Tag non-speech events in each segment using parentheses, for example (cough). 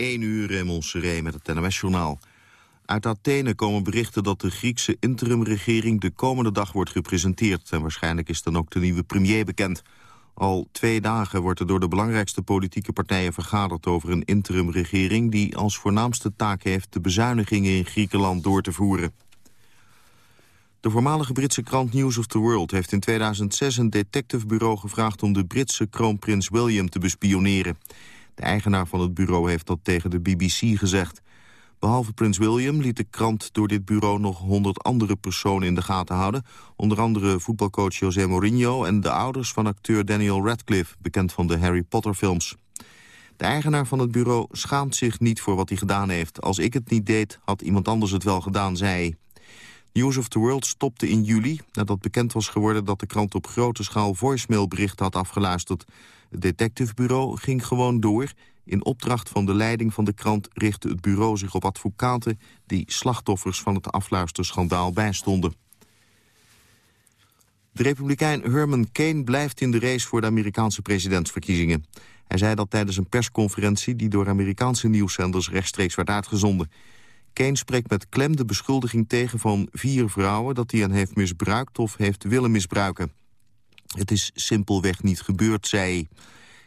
1 uur in Montserrat met het NOS-journaal. Uit Athene komen berichten dat de Griekse interimregering de komende dag wordt gepresenteerd. En waarschijnlijk is dan ook de nieuwe premier bekend. Al twee dagen wordt er door de belangrijkste politieke partijen vergaderd over een interimregering die als voornaamste taak heeft de bezuinigingen in Griekenland door te voeren. De voormalige Britse krant News of the World heeft in 2006 een detectivebureau gevraagd om de Britse kroonprins William te bespioneren. De eigenaar van het bureau heeft dat tegen de BBC gezegd. Behalve prins William liet de krant door dit bureau nog honderd andere personen in de gaten houden. Onder andere voetbalcoach José Mourinho en de ouders van acteur Daniel Radcliffe, bekend van de Harry Potter films. De eigenaar van het bureau schaamt zich niet voor wat hij gedaan heeft. Als ik het niet deed, had iemand anders het wel gedaan, zei. News of the World stopte in juli nadat bekend was geworden dat de krant op grote schaal voicemailberichten had afgeluisterd. Het detectivebureau ging gewoon door. In opdracht van de leiding van de krant richtte het bureau zich op advocaten die slachtoffers van het afluisterschandaal bijstonden. De republikein Herman Kane blijft in de race voor de Amerikaanse presidentsverkiezingen. Hij zei dat tijdens een persconferentie die door Amerikaanse nieuwszenders rechtstreeks werd uitgezonden. Kane spreekt met klem de beschuldiging tegen van vier vrouwen... dat hij hen heeft misbruikt of heeft willen misbruiken. Het is simpelweg niet gebeurd, zei.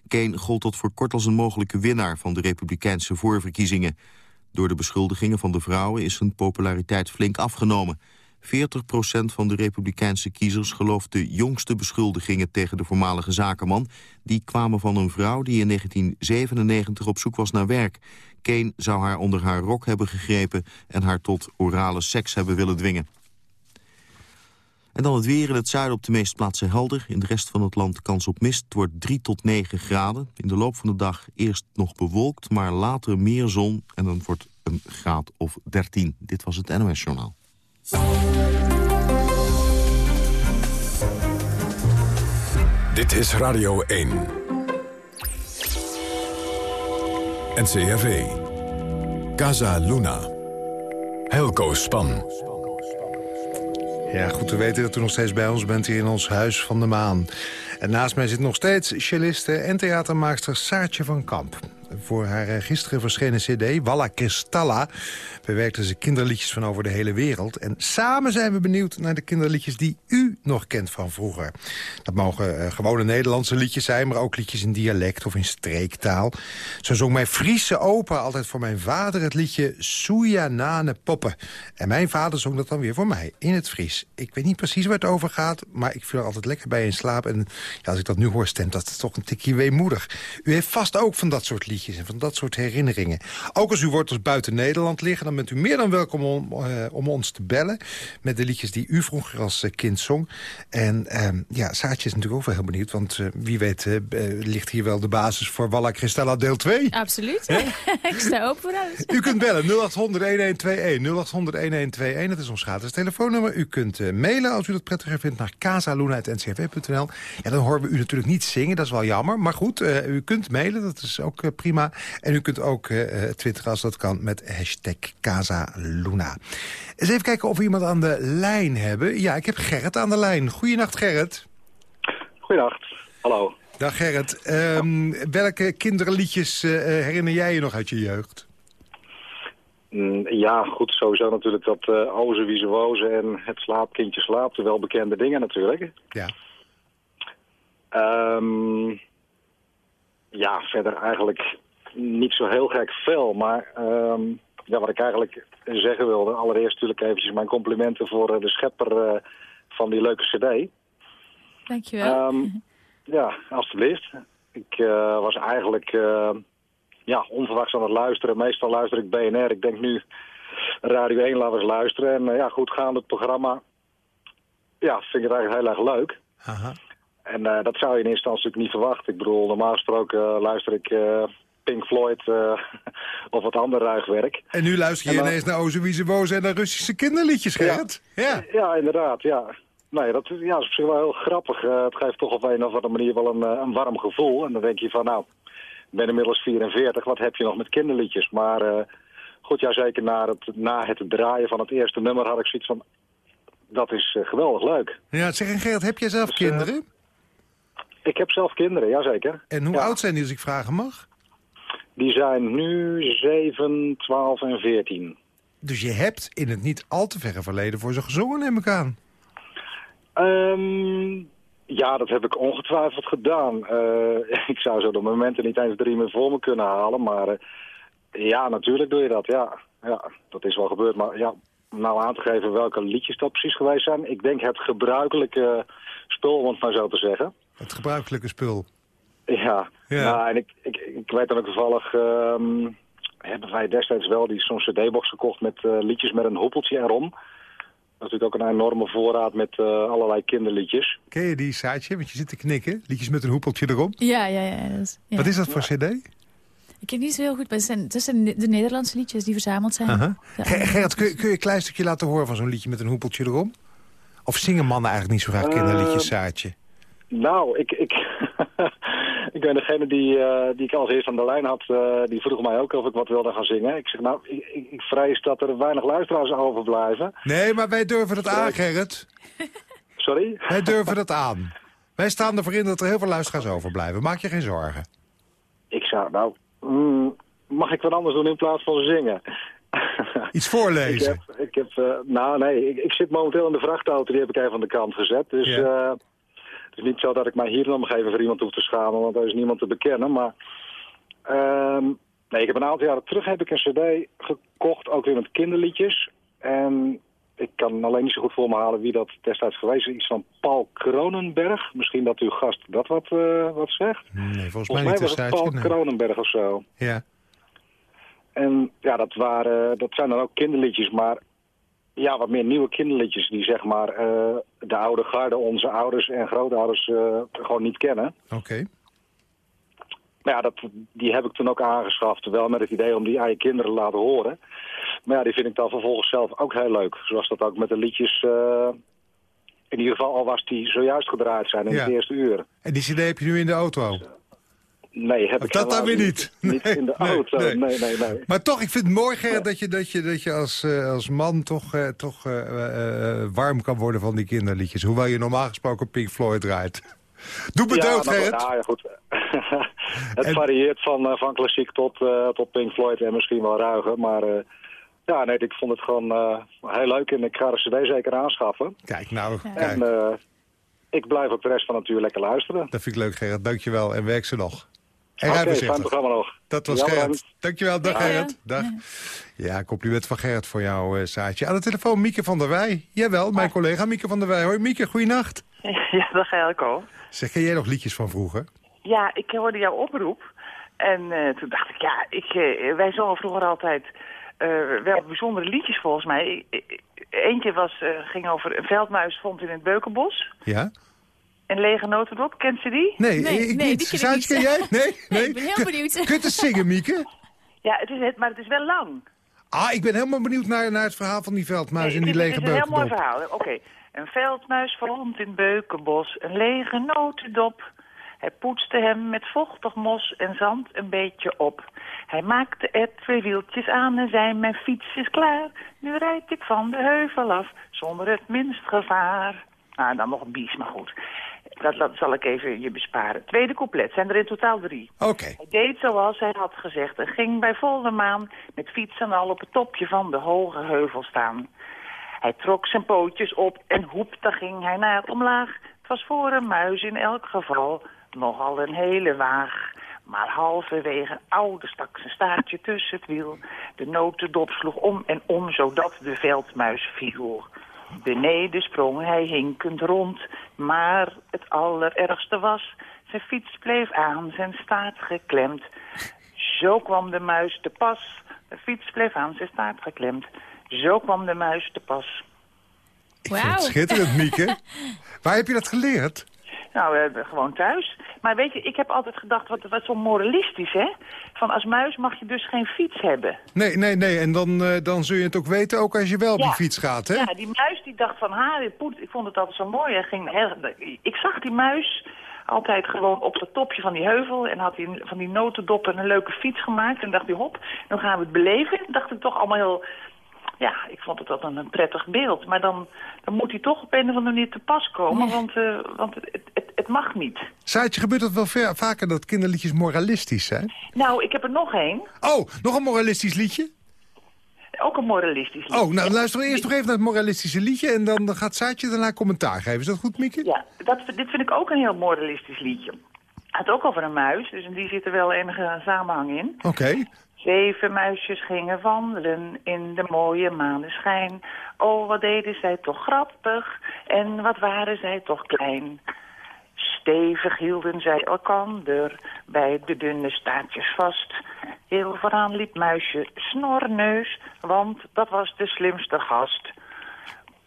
Kane gold tot voor kort als een mogelijke winnaar van de republikeinse voorverkiezingen. Door de beschuldigingen van de vrouwen is zijn populariteit flink afgenomen. 40% van de republikeinse kiezers gelooft de jongste beschuldigingen tegen de voormalige zakenman. Die kwamen van een vrouw die in 1997 op zoek was naar werk. Kane zou haar onder haar rok hebben gegrepen en haar tot orale seks hebben willen dwingen. En dan het weer in het zuiden op de meeste plaatsen helder. In de rest van het land kans op mist. Het wordt 3 tot 9 graden. In de loop van de dag eerst nog bewolkt, maar later meer zon. En dan wordt een graad of 13. Dit was het NOS Journaal. Dit is Radio 1. NCRV. Casa Luna. Helco Span. Ja, goed te weten dat u nog steeds bij ons bent hier in ons Huis van de Maan. En naast mij zit nog steeds celliste en theatermaakster Saartje van Kamp. Voor haar eh, gisteren verschenen cd, Walla Cristalla... bewerkte ze kinderliedjes van over de hele wereld. En samen zijn we benieuwd naar de kinderliedjes die u nog kent van vroeger. Dat mogen uh, gewone Nederlandse liedjes zijn... maar ook liedjes in dialect of in streektaal. Zo zong mijn Friese opa altijd voor mijn vader het liedje... Soejanane Poppen. En mijn vader zong dat dan weer voor mij, in het Fries. Ik weet niet precies waar het over gaat... maar ik viel er altijd lekker bij in slaap. En ja, als ik dat nu hoor, stemt dat toch een tikje weemoedig. U heeft vast ook van dat soort liedjes en van dat soort herinneringen. Ook als uw wortels buiten Nederland liggen... dan bent u meer dan welkom om, uh, om ons te bellen... met de liedjes die u vroeger als uh, kind zong. En uh, ja, Saatje is natuurlijk ook wel heel benieuwd... want eh, wie weet ligt hier wel de basis voor Walla Cristella deel 2. Absoluut. (laughs) Ik sta open voor alles. U kunt bellen 0800-1121. 0800-1121, dat is ons gratis telefoonnummer. U kunt mailen als u dat prettiger vindt naar casaluna.ncrv.nl. Ja, dan horen we u natuurlijk niet zingen, dat is wel jammer. Maar goed, u kunt mailen, dat is ook prima. En u kunt ook uh, twitteren als dat kan met hashtag Casaluna. Eens even kijken of we iemand aan de lijn hebben. Ja, ik heb Gerrit aan de lijn. Goedenacht, Gerrit. Goedenacht, hallo. Dag Gerrit. Um, welke kinderliedjes uh, herinner jij je nog uit je jeugd? Mm, ja, goed, sowieso natuurlijk dat uh, Oze wie ze wozen en het slaapkindje slaapt. De welbekende dingen natuurlijk. Ja. Um, ja, verder eigenlijk niet zo heel gek veel. Maar um, ja, wat ik eigenlijk zeggen wilde... allereerst natuurlijk eventjes mijn complimenten voor uh, de schepper uh, van die leuke cd. Dankjewel. Um, (laughs) ja, alstublieft. Ik uh, was eigenlijk ja, onverwachts aan het luisteren. Meestal luister ik BNR. Ik denk nu Radio 1 laten we eens luisteren. En ja, goed gaande het programma. Ja, vind ik het eigenlijk heel erg leuk. Aha. En uh, dat zou je in eerste instantie natuurlijk niet verwachten. Ik bedoel, normaal gesproken uh, luister ik Pink Floyd (laughs) of wat ander ruigwerk. En nu luister je dan... ineens naar Oze Woze en naar Russische kinderliedjes, Gerrit? Ja, ja. ja inderdaad, ja. Nee, dat ja, is op zich wel heel grappig. het geeft toch op een of andere manier wel een, een warm gevoel. En dan denk je van, nou, ik ben inmiddels 44, wat heb je nog met kinderliedjes? Maar goed, ja, zeker na het, na het draaien van het eerste nummer had ik zoiets van... Dat is geweldig leuk. Ja, zeg en Gerrit, heb jij zelf dus, kinderen? Ik heb zelf kinderen, jazeker. En hoe ja. oud zijn die, als ik vragen mag? Die zijn nu 7, 12 en 14. Dus je hebt in het niet al te verre verleden voor ze gezongen, neem ik aan. Um, ja, dat heb ik ongetwijfeld gedaan. Uh, (laughs) ik zou zo de momenten niet eens drie meer voor me kunnen halen, maar uh, ja, natuurlijk doe je dat, ja. Ja, dat is wel gebeurd, maar ja, nou aan te geven welke liedjes dat precies geweest zijn. Ik denk het gebruikelijke spul, om het maar zo te zeggen. Het gebruikelijke spul? (laughs) Ja, ja. Nou, en ik, ik, ik weet dan ook toevallig... Um, hebben wij destijds wel die zo'n cd-box gekocht met uh, liedjes met een hoepeltje erom. Natuurlijk ook een enorme voorraad met uh, allerlei kinderliedjes. Ken je die, Saatje? Want je zit te knikken. Liedjes met een hoepeltje erom. Ja, ja, ja. Dat is, ja. Wat is dat voor cd? Ik ken niet zo heel goed, maar het zijn, het zijn de Nederlandse liedjes die verzameld zijn. Uh -huh. Gerrit, kun, kun, je een klein stukje laten horen van zo'n liedje met een hoepeltje erom? Of zingen mannen eigenlijk niet zo graag kinderliedjes, Saatje? Nou, ik, ik, (laughs) ik ben degene die, uh, die ik als eerst aan de lijn had, uh, die vroeg mij ook of ik wat wilde gaan zingen. Ik zeg, nou, ik, ik, ik vrees dat er weinig luisteraars overblijven. Nee, maar wij durven het aan, Gerrit. (laughs) Sorry? Wij durven het aan. Wij staan ervoor in dat er heel veel luisteraars overblijven. Maak je geen zorgen. Ik zou, nou, mm, mag ik wat anders doen in plaats van zingen? (laughs) Iets voorlezen? ik heb, ik heb uh, nou nee, ik, ik, zit momenteel in de vrachtauto, die heb ik even aan de kant gezet. Dus ja. Het is niet zo dat ik mij hier nog even voor iemand hoef te schamen, want er is niemand te bekennen. Maar uh, nee, ik heb een aantal jaren terug heb ik een cd gekocht, ook weer met kinderliedjes. En ik kan alleen niet zo goed voor me halen wie dat destijds geweest is. Iets van Paul Kronenberg. Misschien dat uw gast dat wat, uh, wat zegt. Nee, volgens, volgens mij, mij was het Paul nee. Kronenberg of zo. Ja. En ja, dat, waren, dat zijn dan ook kinderliedjes, maar ja, wat meer nieuwe kinderliedjes die zeg maar uh, de oude garde, onze ouders en grootouders uh, gewoon niet kennen. Oké. Okay. Maar ja, dat, die heb ik toen ook aangeschaft, wel met het idee om die aan je kinderen te laten horen. Maar ja, die vind ik dan vervolgens zelf ook heel leuk. Zoals dat ook met de liedjes, uh, in ieder geval al was die zojuist gedraaid zijn in ja. het eerste uur. En die cd heb je nu in de auto? Dus, Nee, heb ik dat dan weer niet. Niet nee, in de auto, nee nee. nee, nee, Maar toch, ik vind het mooi, Gerrit, dat je, dat je, dat je als, uh, als man toch, uh, toch uh, warm kan worden van die kinderliedjes. Hoewel je normaal gesproken Pink Floyd draait. (laughs) Doe bedoeld, ja, Gerrit. Nou, ja, goed. (laughs) het en... varieert van, van klassiek tot, tot Pink Floyd en misschien wel ruiger. Maar ja, nee, ik vond het gewoon heel leuk en ik ga de cd zeker aanschaffen. Kijk, nou, en, kijk. ik blijf ook de rest van het uur lekker luisteren. Dat vind ik leuk, Gerrit. Dankjewel en werk ze nog. Oké, okay, fijn programma nog. Dat was ja, Gerrit. Dankjewel, dag ja. Gerrit. Dag. Ja, compliment van Gerrit voor jou, uh, Saatje. Aan de telefoon Mieke van der Wij. Jawel, mijn oh. collega Mieke van der Wij. Hoi Mieke, goeienacht. (laughs) Ja, dag Elko. Zeg, ken jij nog liedjes van vroeger? Ja, ik hoorde jouw oproep. En uh, toen dacht ik, ja, ik, uh, wij zongen vroeger altijd wel bijzondere liedjes volgens mij. Eentje was, ging over een veldmuis vond in het Beukenbos. Ja. Een lege notendop, kent ze die? Nee, nee, ik nee, niet. Die ken, niet. ken jij? (laughs) Nee, nee. ik ben heel benieuwd. Kun je het zingen, Mieke? (laughs) Ja, het is het, maar het is wel lang. Ah, ik ben helemaal benieuwd naar, naar het verhaal van die veldmuis nee, en die lege beukenbos. Het is een heel mooi verhaal. Oké. Okay. Een veldmuis vond in Beukenbos een lege notendop. Hij poetste hem met vochtig mos en zand een beetje op. Hij maakte er twee wieltjes aan en zei, mijn fiets is klaar. Nu rijd ik van de heuvel af, zonder het minst gevaar. Nou, dan nog een bies, maar goed. Dat, dat, zal ik even je besparen. Tweede couplet, zijn er in totaal drie. Oké. Okay. Hij deed zoals hij had gezegd en ging bij volle maan... met fietsen al op het topje van de hoge heuvel staan. Hij trok zijn pootjes op en hoep, daar ging hij naar omlaag. Het was voor een muis in elk geval nogal een hele waag. Maar halverwege oude stak zijn staartje tussen het wiel. De notendop sloeg om en om, zodat de veldmuis viel. Beneden sprong hij hinkend rond, maar het allerergste was... zijn fiets bleef aan zijn staart geklemd. Zo kwam de muis te pas. De fiets bleef aan zijn staart geklemd. Zo kwam de muis te pas. Wow. schitterend, Mieke. (laughs) Waar heb je dat geleerd? Nou, uh, gewoon thuis. Maar weet je, ik heb altijd gedacht, wat, wat zo moralistisch, hè? Van als muis mag je dus geen fiets hebben. Nee, nee, nee. En dan, uh, dan zul je het ook weten, ook als je wel op ja. die fiets gaat, hè? Ja, die muis die dacht van, ha, poet, ik vond het altijd zo mooi. Hij ging, ik zag die muis altijd gewoon op het topje van die heuvel... en had hij van die notendoppen een leuke fiets gemaakt. En dacht hij, hop, dan gaan we het beleven. En dacht ik toch allemaal heel ja, ik vond het altijd een prettig beeld. Maar dan, dan moet hij toch op een of andere manier te pas komen, want, eh, want het, het, het mag niet. Saartje, gebeurt het wel ver- vaker dat kinderliedjes moralistisch zijn? Nou, ik heb er nog één. Oh, nog een moralistisch liedje? Ook een moralistisch lied. Oh, nou luister eerst nog even naar het moralistische liedje... en dan gaat Saartje daarna commentaar geven. Is dat goed, Mieke? Ja, dat, dit vind ik ook een heel moralistisch liedje. Het had ook over een muis, dus in die zit er wel enige samenhang in. Oké. Zeven muisjes gingen wandelen in de mooie maneschijn. Oh, wat deden zij toch grappig en wat waren zij toch klein. Stevig hielden zij elkander bij de dunne staartjes vast. Heel vooraan liep muisje Snorneus, want dat was de slimste gast.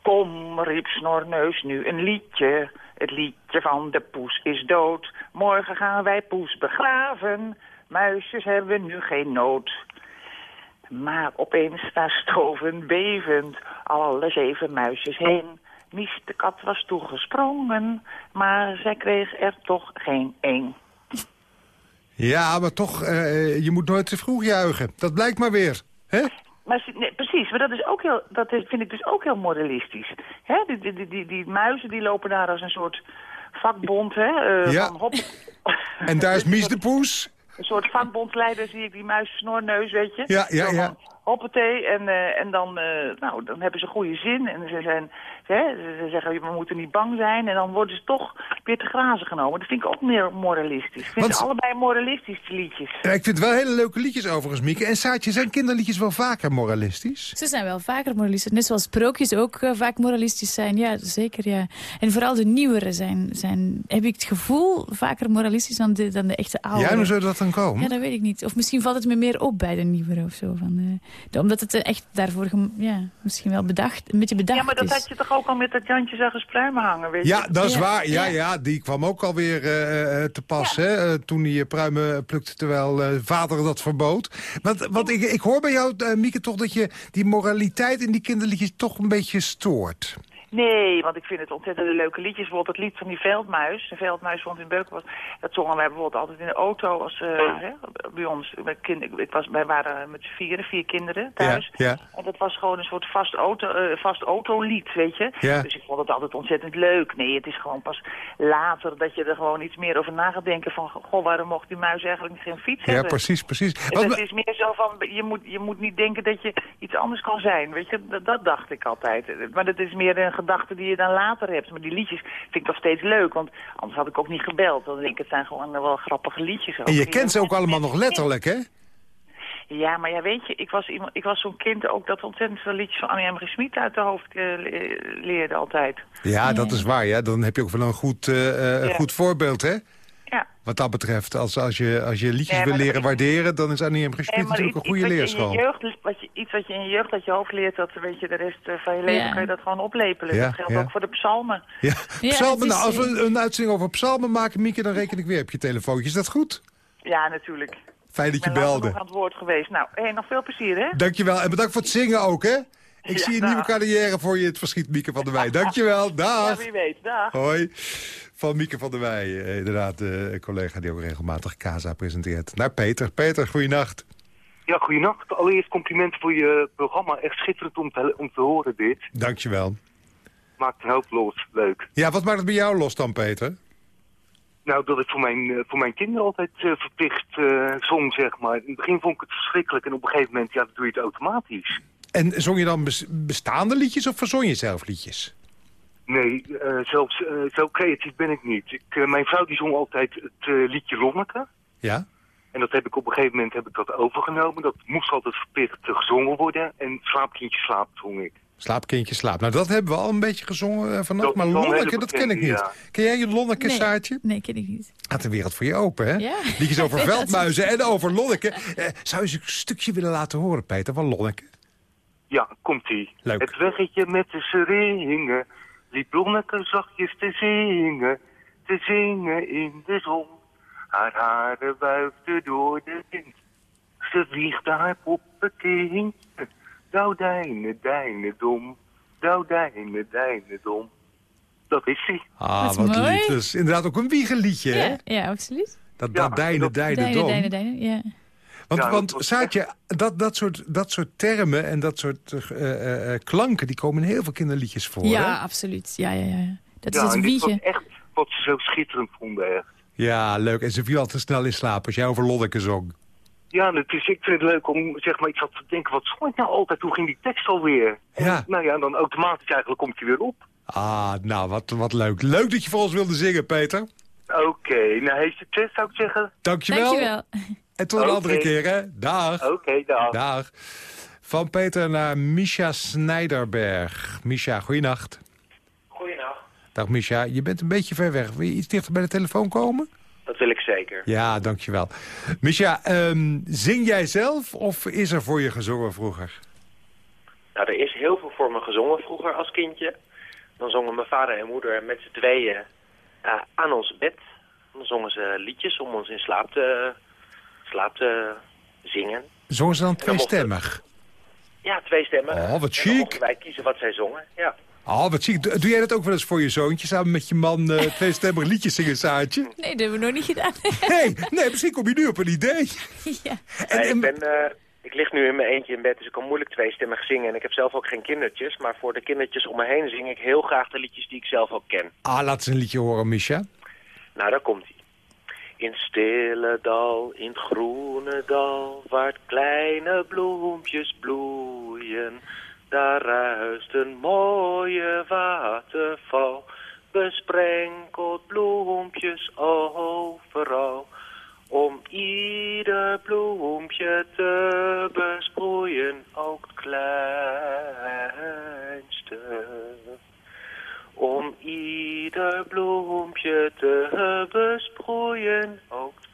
Kom, riep Snorneus nu een liedje. Het liedje van de poes is dood. Morgen gaan wij poes begraven. Muisjes hebben nu geen nood. Maar opeens daar stoven bevend alle zeven muisjes heen. Mies de kat was toegesprongen, maar zij kreeg er toch geen één. Ja, maar toch, eh, je moet nooit te vroeg juichen. Dat blijkt maar weer. hè? Maar nee, precies, maar dat, is ook heel, dat is, vind ik dus ook heel moralistisch. Hè? Die, die, die, die, die muizen die lopen daar als een soort vakbond. Hè? eh, Ja. van hop, En daar is Mies de Poes. Een soort vakbondsleider zie ik die muis snorneus, weet je. Ja, ja, ja. Hoppatee, en, eh, en dan, eh, nou, dan hebben ze goede zin. En ze, zijn, hè, ze ze zeggen, we moeten niet bang zijn. En dan worden ze toch weer te grazen genomen. Dat vind ik ook meer moralistisch. Ik vind Want- ze allebei moralistisch, die liedjes. Ja, ik vind het wel hele leuke liedjes overigens, Mieke. En Saartje, zijn kinderliedjes wel vaker moralistisch? Ze zijn wel vaker moralistisch. Net zoals sprookjes ook eh, vaak moralistisch zijn. Ja, zeker, ja. En vooral de nieuwere zijn, zijn heb ik het gevoel, vaker moralistisch dan de, dan de echte oude. Ja, hoe zou dat dan komen? Ja, dat weet ik niet. Of misschien valt het me meer op bij de nieuwere of zo. Van, eh, omdat het echt daarvoor ja, misschien wel bedacht, een beetje bedacht Ja, maar dat is. had je toch ook al met dat Jantje zag spruimen hangen, weet je? Ja, dat is Ja, waar. Ja, ja. ja, die kwam ook alweer eh eh, te pas, hè, toen hij pruimen plukte terwijl eh, vader dat verbood. Want, want ik, ik hoor bij jou, Mieke, toch dat je die moraliteit in die kinderliedjes toch een beetje stoort. Nee, want ik vind het ontzettend leuke liedjes. Bijvoorbeeld het lied van die veldmuis. De veldmuis vond in Beuken was. Dat zongen wij bijvoorbeeld altijd in de auto als eh, hè, bij ons. Met kind, ik was, wij waren met z'n vieren, vier kinderen thuis. Ja, ja. En dat was gewoon een soort vast, auto, eh, vast autolied, weet je. Ja. Dus ik vond het altijd ontzettend leuk. Nee, het is gewoon pas later dat je er gewoon iets meer over na gaat denken van... Goh, waarom mocht die muis eigenlijk geen fiets Ja, hebben? precies, precies. En Wat het is meer zo van, je moet, je moet niet denken dat je iets anders kan zijn. Weet je, dat, dat dacht ik altijd. Maar dat is meer een gedachte die je dan later hebt. Maar die liedjes vind ik nog steeds leuk, want anders had ik ook niet gebeld. Dan denk ik, het zijn gewoon wel grappige liedjes. ook. En je kent ze ook allemaal nog letterlijk, hè? Ja, maar ja, weet je, ik was, iemand- ik was zo'n kind ook dat ontzettend veel liedjes van Annie M. G. Schmid uit de hoofd eh, le- leerde altijd. Ja, dat is waar. Ja. Dan heb je ook wel een goed, eh, eh, Ja. goed voorbeeld, hè? Ja. Wat dat betreft, als, als, je, als je liedjes Nee, wil leren waarderen... dan is Annie M. Nee, natuurlijk een goede iets wat je in leerschool. je jeugd, wat je, iets wat je in je jeugd uit je hoofd leert, dat weet je de rest eh, van je leven Ja. kan je dat gewoon oplepelen. Ja, dat geldt ja. ook voor de psalmen. Ja, Ja, psalmen, nou, als we een uitzending over psalmen maken, Mieke... dan reken ik weer op je telefoontje. Is dat goed? Ja, natuurlijk. Fijn dat Ik je ben belde. genoeg aan het woord geweest. Nou, hey, nog veel plezier, hè? Dankjewel. En bedankt voor het zingen ook, hè? Ik Ja, zie een nieuwe carrière voor je het verschiet, Mieke van der Wij. Dankjewel. (laughs) Ja, Dag. wie weet. Dag. Hoi. Van Mieke van der Wij. eh, Inderdaad, de collega die ook regelmatig Casa presenteert. Naar Peter. Peter, goeienacht. Ja, goeienacht. Allereerst complimenten voor je programma. Echt schitterend om te, om te horen dit. Dankjewel. Maakt een hoop los. Leuk. Ja, wat maakt het bij jou los dan, Peter? Nou, dat ik voor mijn, eh, voor mijn kinderen altijd eh, verplicht eh, zong, zeg maar. In het begin vond ik het verschrikkelijk en op een gegeven moment, ja, dan doe je het automatisch. En zong je dan bes- bestaande liedjes of verzon je zelf liedjes? Nee, eh, zelfs eh, zo creatief ben ik niet. Ik, eh, mijn vrouw die zong altijd het liedje Lonneke. Ja? En dat heb ik op een gegeven moment heb ik dat overgenomen. Dat moest altijd verplicht gezongen worden. En Slaapkindje slaap zong ik. Slaapkindje slaap. Nou, dat hebben we al een beetje gezongen vannacht. Dat Maar Lonneke, dat ken ik niet. ja. Ken jij je Lonneke, Nee. Saartje? Nee, ken ik niet. Gaat de wereld voor je open, hè? Ja. Liedjes over (laughs) veldmuizen en over Lonneke. Eh, zou je eens een stukje willen laten horen, Peter, van Lonneke? Ja, komt-ie. Leuk. Het weggetje met de seringen liep Lonneke zachtjes te zingen, te zingen in de zon. Haar haren wuifden door de wind, ze wiegde haar poppenkindje. Doudijne, dijne, dom, doudijne, dijne, dom. Dat is hij. Ah, Wat wat mooi. lief. Is inderdaad ook een wiegenliedje, hè? Ja, ja, absoluut. Dat, Ja, dat deine, deine, Deine, dom. deine, deine, ja. Want, Ja, want dat was Saatje, dat, dat, soort, dat soort termen en dat soort eh, eh, eh, klanken... die komen in heel veel kinderliedjes voor, Ja, hè? absoluut. Ja, ja, ja. Dat ja, is het was wiegen. echt wat ze zo schitterend vonden. Echt. Ja, leuk. En ze viel al te snel in slaap als jij over Loddeke zong. Ja, het is, ik vind het leuk om, zeg maar, ik zat te denken, wat zong ik nou altijd? Hoe ging die tekst alweer? En, Ja. Nou ja, dan automatisch eigenlijk komt hij weer op. Ah, nou, wat, wat leuk. Leuk dat je voor ons wilde zingen, Peter. Oké, nou heeft het test zou ik zeggen. Dankjewel. Dankjewel. En tot een andere keer, hè. Dag. Oké, dag. Dag. Van Peter naar Misha Snijderberg. Misha, goeienacht. Goeienacht. Dag Misha, je bent een beetje ver weg. Wil je iets dichter bij de telefoon komen? Dat wil ik zeker. Ja, dankjewel. Misha, ehm, zing jij zelf of is er voor je gezongen vroeger? Nou, er is heel veel voor me gezongen vroeger als kindje. Dan zongen mijn vader en moeder met z'n tweeën eh, aan ons bed. Dan zongen ze liedjes om ons in slaap te, te zingen. Zongen ze dan tweestemmig? Ja, twee stemmen. Oh, wat chic. wij kiezen wat zij zongen. Ja. Oh, wat zie Doe doe jij dat ook wel eens voor je zoontje? Samen met je man eh (laughs) tweestemmig liedjes zingen, Saartje? Nee, dat hebben we nog niet gedaan. (laughs) Nee, nee, misschien kom je nu op een idee. (laughs) ja. En, Nee, en- ik, ben, eh, ik lig nu in mijn eentje in bed, dus ik kan moeilijk tweestemmig zingen. En ik heb zelf ook geen kindertjes, maar voor de kindertjes om me heen zing ik heel graag de liedjes die ik zelf ook ken. Ah, laat eens een liedje horen, Misha. Nou, daar komt hij. In stille dal, in het groene dal, waar kleine bloempjes bloeien. Daar ruist een mooie waterval, besprenkeld bloempjes overal. Om ieder bloempje te besproeien, ook het kleinste. Om ieder bloempje te besproeien, ook het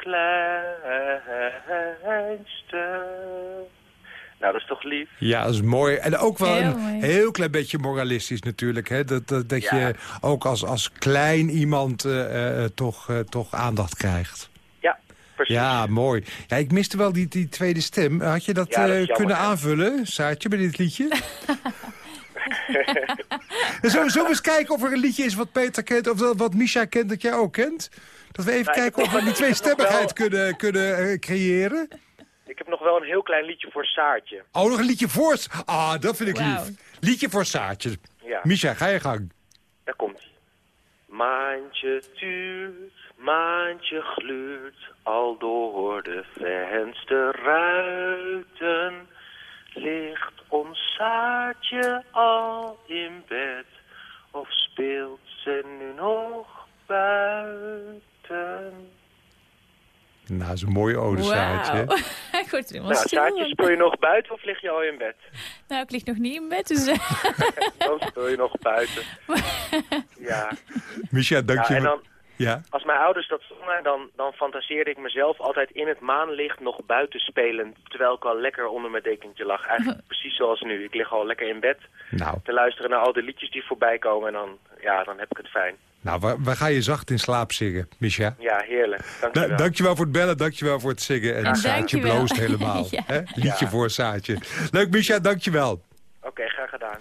kleinste. Nou, dat is toch lief? Ja, dat is mooi. En ook wel Heel een mooi. heel klein beetje moralistisch natuurlijk. Hè? Dat, dat, dat Ja. je ook als, als klein iemand eh, eh, toch, eh, toch aandacht krijgt. Ja, precies. Ja, mooi. Ja, ik miste wel die, die tweede stem. Had je dat, Ja, dat is eh, jammer, kunnen hè? aanvullen, Saartje, bij dit liedje? (laughs) (laughs) (laughs) Zullen we eens kijken of er een liedje is wat Peter kent... of wat Misha kent dat jij ook kent? Dat we even Nou, kijken of we die wel- tweestemmigheid heb kunnen, kunnen eh, creëren. Ik heb nog wel een heel klein liedje voor Saartje. Oh, nog een liedje voor... Ah, dat vind ik lief. Liedje voor Saartje. Ja, Misha, ga je gang. daar komt hij. Maantje tuurt, maantje gluurt, al door de vensterruiten. Ligt ons Saartje al in bed, of speelt ze nu nog buiten? Nou, dat is een mooie ode, Saartje. Wauw. (laughs) Ik word er helemaal Nou, stil Saartje, van. speel je nog buiten of lig je al in bed? (laughs) Nou, ik lig nog niet in bed, dus... eh, (laughs) Dan speel je nog buiten. Ja, Misha, dank ja je wel. Ja? als mijn ouders dat zongen, dan, dan fantaseerde ik mezelf altijd in het maanlicht nog buiten spelen. Terwijl ik al lekker onder mijn dekentje lag. Eigenlijk (laughs) precies zoals nu. Ik lig al lekker in bed Nou, te luisteren naar al de liedjes die voorbij komen. En dan, ja, dan heb ik het fijn. nou waar, waar ga je zacht in slaap zingen, Misha? Ja, heerlijk. Dank je Da wel. dankjewel voor het bellen, dankjewel voor het zingen. En, Saartje dankjewel. bloost helemaal. (laughs) Ja. Liedje voor Saartje. Leuk, Misha, dankjewel. Oké, graag gedaan.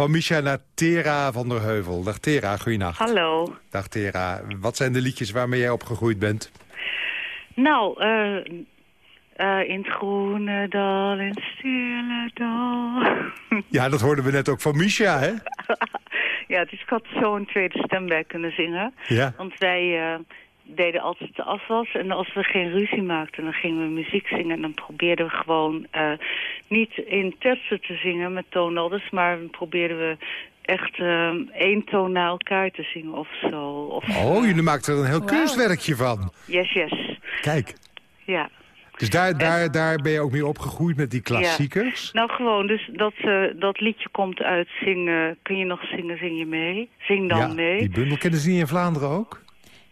Van Misha naar Tera van der Heuvel. Dag Tera, goeienacht. Hallo. Dag Tera. Wat zijn de liedjes waarmee jij opgegroeid bent? Nou, eh, eh, in het groene dal, in het stille dal. (laughs) Ja, dat hoorden we net ook van Misha, hè? (laughs) ja, dus ik had zo een tweede stem bij kunnen zingen. Ja. Want wij eh, deden altijd de afwas. En als we geen ruzie maakten, dan gingen we muziek zingen. En dan probeerden we gewoon eh, niet in tersen te zingen met toonladders. Maar dan probeerden we echt eh, één toon na elkaar te zingen of zo. Of, Oh, jullie maakten er een heel kunstwerkje van. Yes, yes. Kijk. Ja. Dus daar, daar, daar ben je ook mee opgegroeid met die klassiekers? Nou, gewoon, dus dat, eh, dat liedje komt uit zingen. Kun je nog zingen, zing je mee? Zing dan ja, mee. die bundel kennen ze niet in Vlaanderen ook?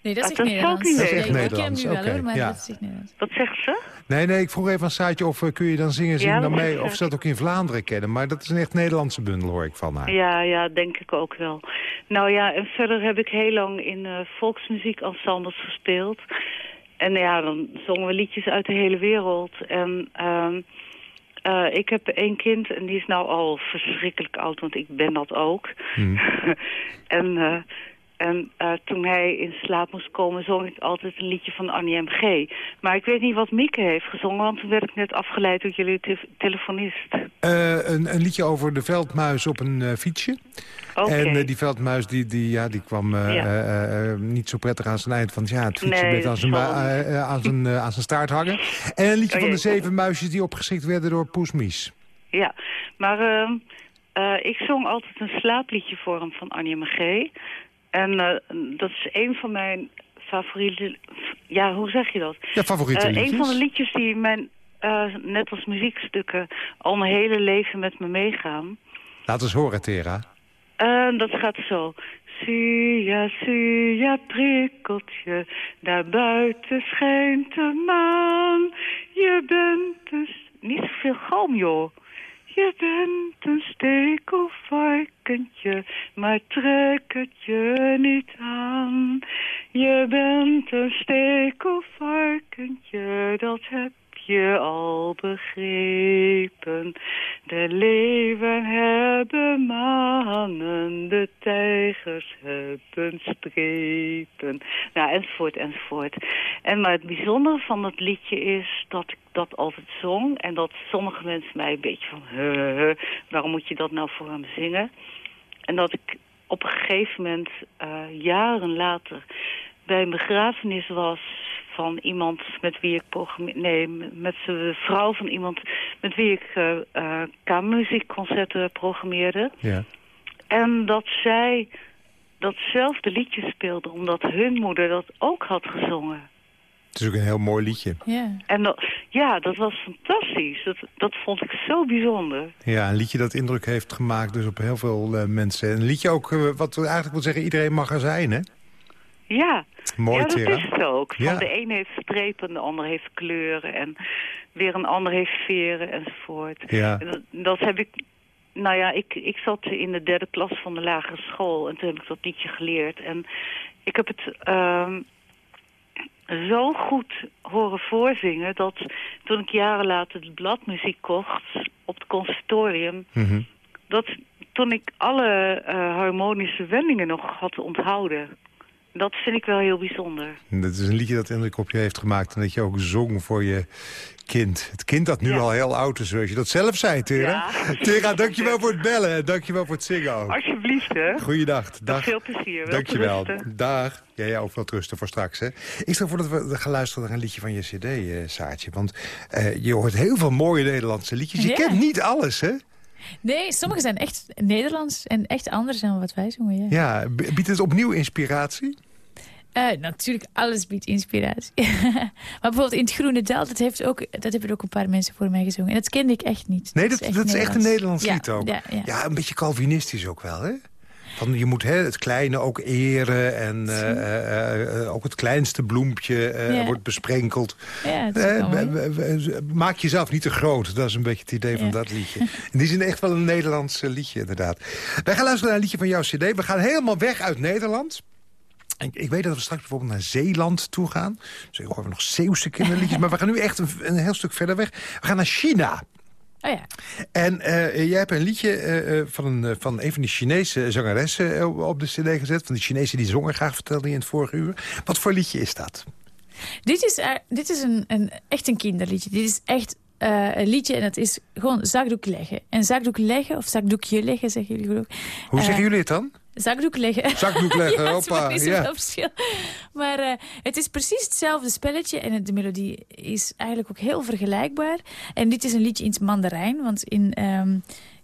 Nee, dat Ah, is dat echt Nederlands. niet Dat echt Ja, ik ken Nederlands, wel hoor, maar ja. dat is Nederlands. Wat zegt ze? Nee, nee, ik vroeg even aan Saatje of eh, kun je dan zingen, zing Ja, dan dat mee. Of ze dat ook in Vlaanderen kennen. Maar dat is een echt Nederlandse bundel, hoor ik van haar. Ja, ja, denk ik ook wel. Nou ja, en verder heb ik heel lang in eh volksmuziekensembles gespeeld. En ja, dan zongen we liedjes uit de hele wereld. En ehm, eh, ik heb één kind en die is nou al verschrikkelijk oud, want ik ben dat ook. Hmm. (laughs) en eh, En uh, toen hij in slaap moest komen, zong ik altijd een liedje van Annie M.G. Maar ik weet niet wat Mieke heeft gezongen, want toen werd ik net afgeleid door jullie te telefonist. Uh, een, een, liedje over de veldmuis op een uh, fietsje. Okay. En die veldmuis die, die, ja, die kwam ja. niet zo prettig aan zijn eind van ja, het fietsje nee, bleef aan zijn, aan, zijn, aan zijn staart hangen. En een liedje Oh, van de zeven muisjes die opgeschikt werden door Poes Mies. Ja, maar ehm, uh, ik zong altijd een slaapliedje voor hem van Annie M.G. En uh, dat is een van mijn favoriete... Ja, hoe zeg je dat? Ja, favoriete liedjes. Een van de liedjes die mijn, net als muziekstukken, al mijn hele leven met me meegaan. Laat eens horen, Tera. dat gaat zo. Suja, suja, prikkeltje, daar buiten schijnt de maan. Je bent dus... Niet zoveel galm, joh. Je bent een stekelvarkentje, maar trek het je niet aan. Je bent een stekelvarkentje, dat heb je al begrepen. De leeuwen hebben manen, de tijgers hebben strepen. Nou, enzovoort, enzovoort. En maar het bijzondere van dat liedje is dat ik dat altijd zong. En dat sommige mensen mij een beetje van... Huh, waarom moet je dat nou voor hem zingen? En dat ik op een gegeven moment, uh, jaren later... bij een begrafenis was van iemand met wie ik programmeer... Nee, met de vrouw van iemand met wie ik uh, uh, K-muziekconcerten programmeerde. Ja. En dat zij datzelfde liedje speelde, omdat hun moeder dat ook had gezongen. Het is ook een heel mooi liedje. Ja, en dat, ja, dat was fantastisch. Dat, dat vond ik zo bijzonder. Ja, een liedje dat indruk heeft gemaakt dus op heel veel uh, mensen. Een liedje ook, uh, wat eigenlijk wil zeggen, iedereen mag er zijn, hè? Ja, Mooi, ja dat Tera. is het ook. Van Ja. de een heeft strepen, de ander heeft kleuren. En weer een ander heeft veren enzovoort. Ja. En dat, dat heb ik... Nou ja, ik, ik zat in de derde klas van de lagere school. En toen heb ik dat liedje geleerd. En ik heb het... ehm, zo goed horen voorzingen... dat toen ik jaren later de bladmuziek kocht op het conservatorium... Mhm. dat toen ik alle eh, harmonische wendingen nog had onthouden. Dat vind ik wel heel bijzonder. Dat is een liedje dat indruk op je heeft gemaakt... en dat je ook zong voor je kind. Het kind dat nu Ja. al heel oud is, zoals je dat zelf zei, Tera. Ja. (laughs) Tera, dankjewel voor het bellen en dankjewel voor het zingen ook. Alsjeblieft, hè. Goeiedag. Dag. Veel plezier. Wel Dankjewel. Dag. Jij ook wel rusten voor straks, hè? Ik stel voor dat we gaan luisteren naar een liedje van je cd, eh, Saartje. Want eh, je hoort heel veel mooie Nederlandse liedjes. Je Ja. kent niet alles, hè? Nee, sommige zijn echt Nederlands en echt anders dan wat wij zongen. Ja. Ja, biedt het opnieuw inspiratie? Eh, natuurlijk, alles biedt inspiratie. (laughs) maar bijvoorbeeld in het Groene Dal, dat, heeft ook, dat hebben ook een paar mensen voor mij gezongen. En dat kende ik echt niet. Nee, dat, dat is echt een Nederlands Ja, lied ook. Ja, ja. Ja, een beetje Calvinistisch ook wel, hè? Van, je moet hè, het kleine ook eren en eh, eh, eh, ook het kleinste bloempje wordt besprenkeld. Maak jezelf niet te groot. Dat is een beetje het idee van dat liedje. (laughs) In die zin echt wel een Nederlands liedje, inderdaad. Wij gaan luisteren naar een liedje van jouw cd. We gaan helemaal weg uit Nederland. En ik weet dat we straks bijvoorbeeld naar Zeeland toe gaan. Dus ik hoor nog Zeeuwse kinderliedjes. (laughs) maar we gaan nu echt een, een heel stuk verder weg. We gaan naar China. Oh ja. En eh, jij hebt een liedje eh, eh, van, een, van een van die Chinese zangeressen op de cd gezet. Van die Chinese die zongen graag, vertelde je in het vorige uur. Wat voor liedje is dat? Dit is, dit is een, een, echt een kinderliedje. Dit is echt een liedje en het is gewoon zakdoek leggen. En zakdoek leggen, of zakdoekje leggen, zeggen jullie geloof. Hoe zeggen jullie het dan? Zakdoek leggen. Zakdoek (laughs) leggen, ja, hoppa, is ja. verschil. Maar eh, het is precies hetzelfde spelletje. En de melodie is eigenlijk ook heel vergelijkbaar. En dit is een liedje in het Mandarijn. Want in... ehm,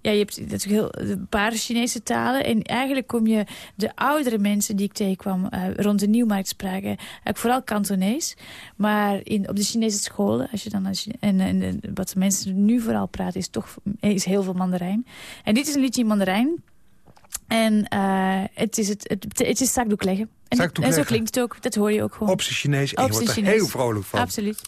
ja, je hebt natuurlijk heel, een paar Chinese talen. En eigenlijk kom je de oudere mensen die ik tegenkwam eh, rond de Nieuwmarkt spraken. Eigenlijk vooral Kantonees. Maar in, op de Chinese scholen, als je dan als je, en, en wat de mensen nu vooral praten, is toch is heel veel Mandarijn. En dit is een liedje in Mandarijn. En uh, het, is het, het, het is zakdoek leggen. En, zakdoek en zo klinkt het ook, dat hoor je ook gewoon. Op zijn Chinees, en je wordt er heel vrolijk van. Absoluut.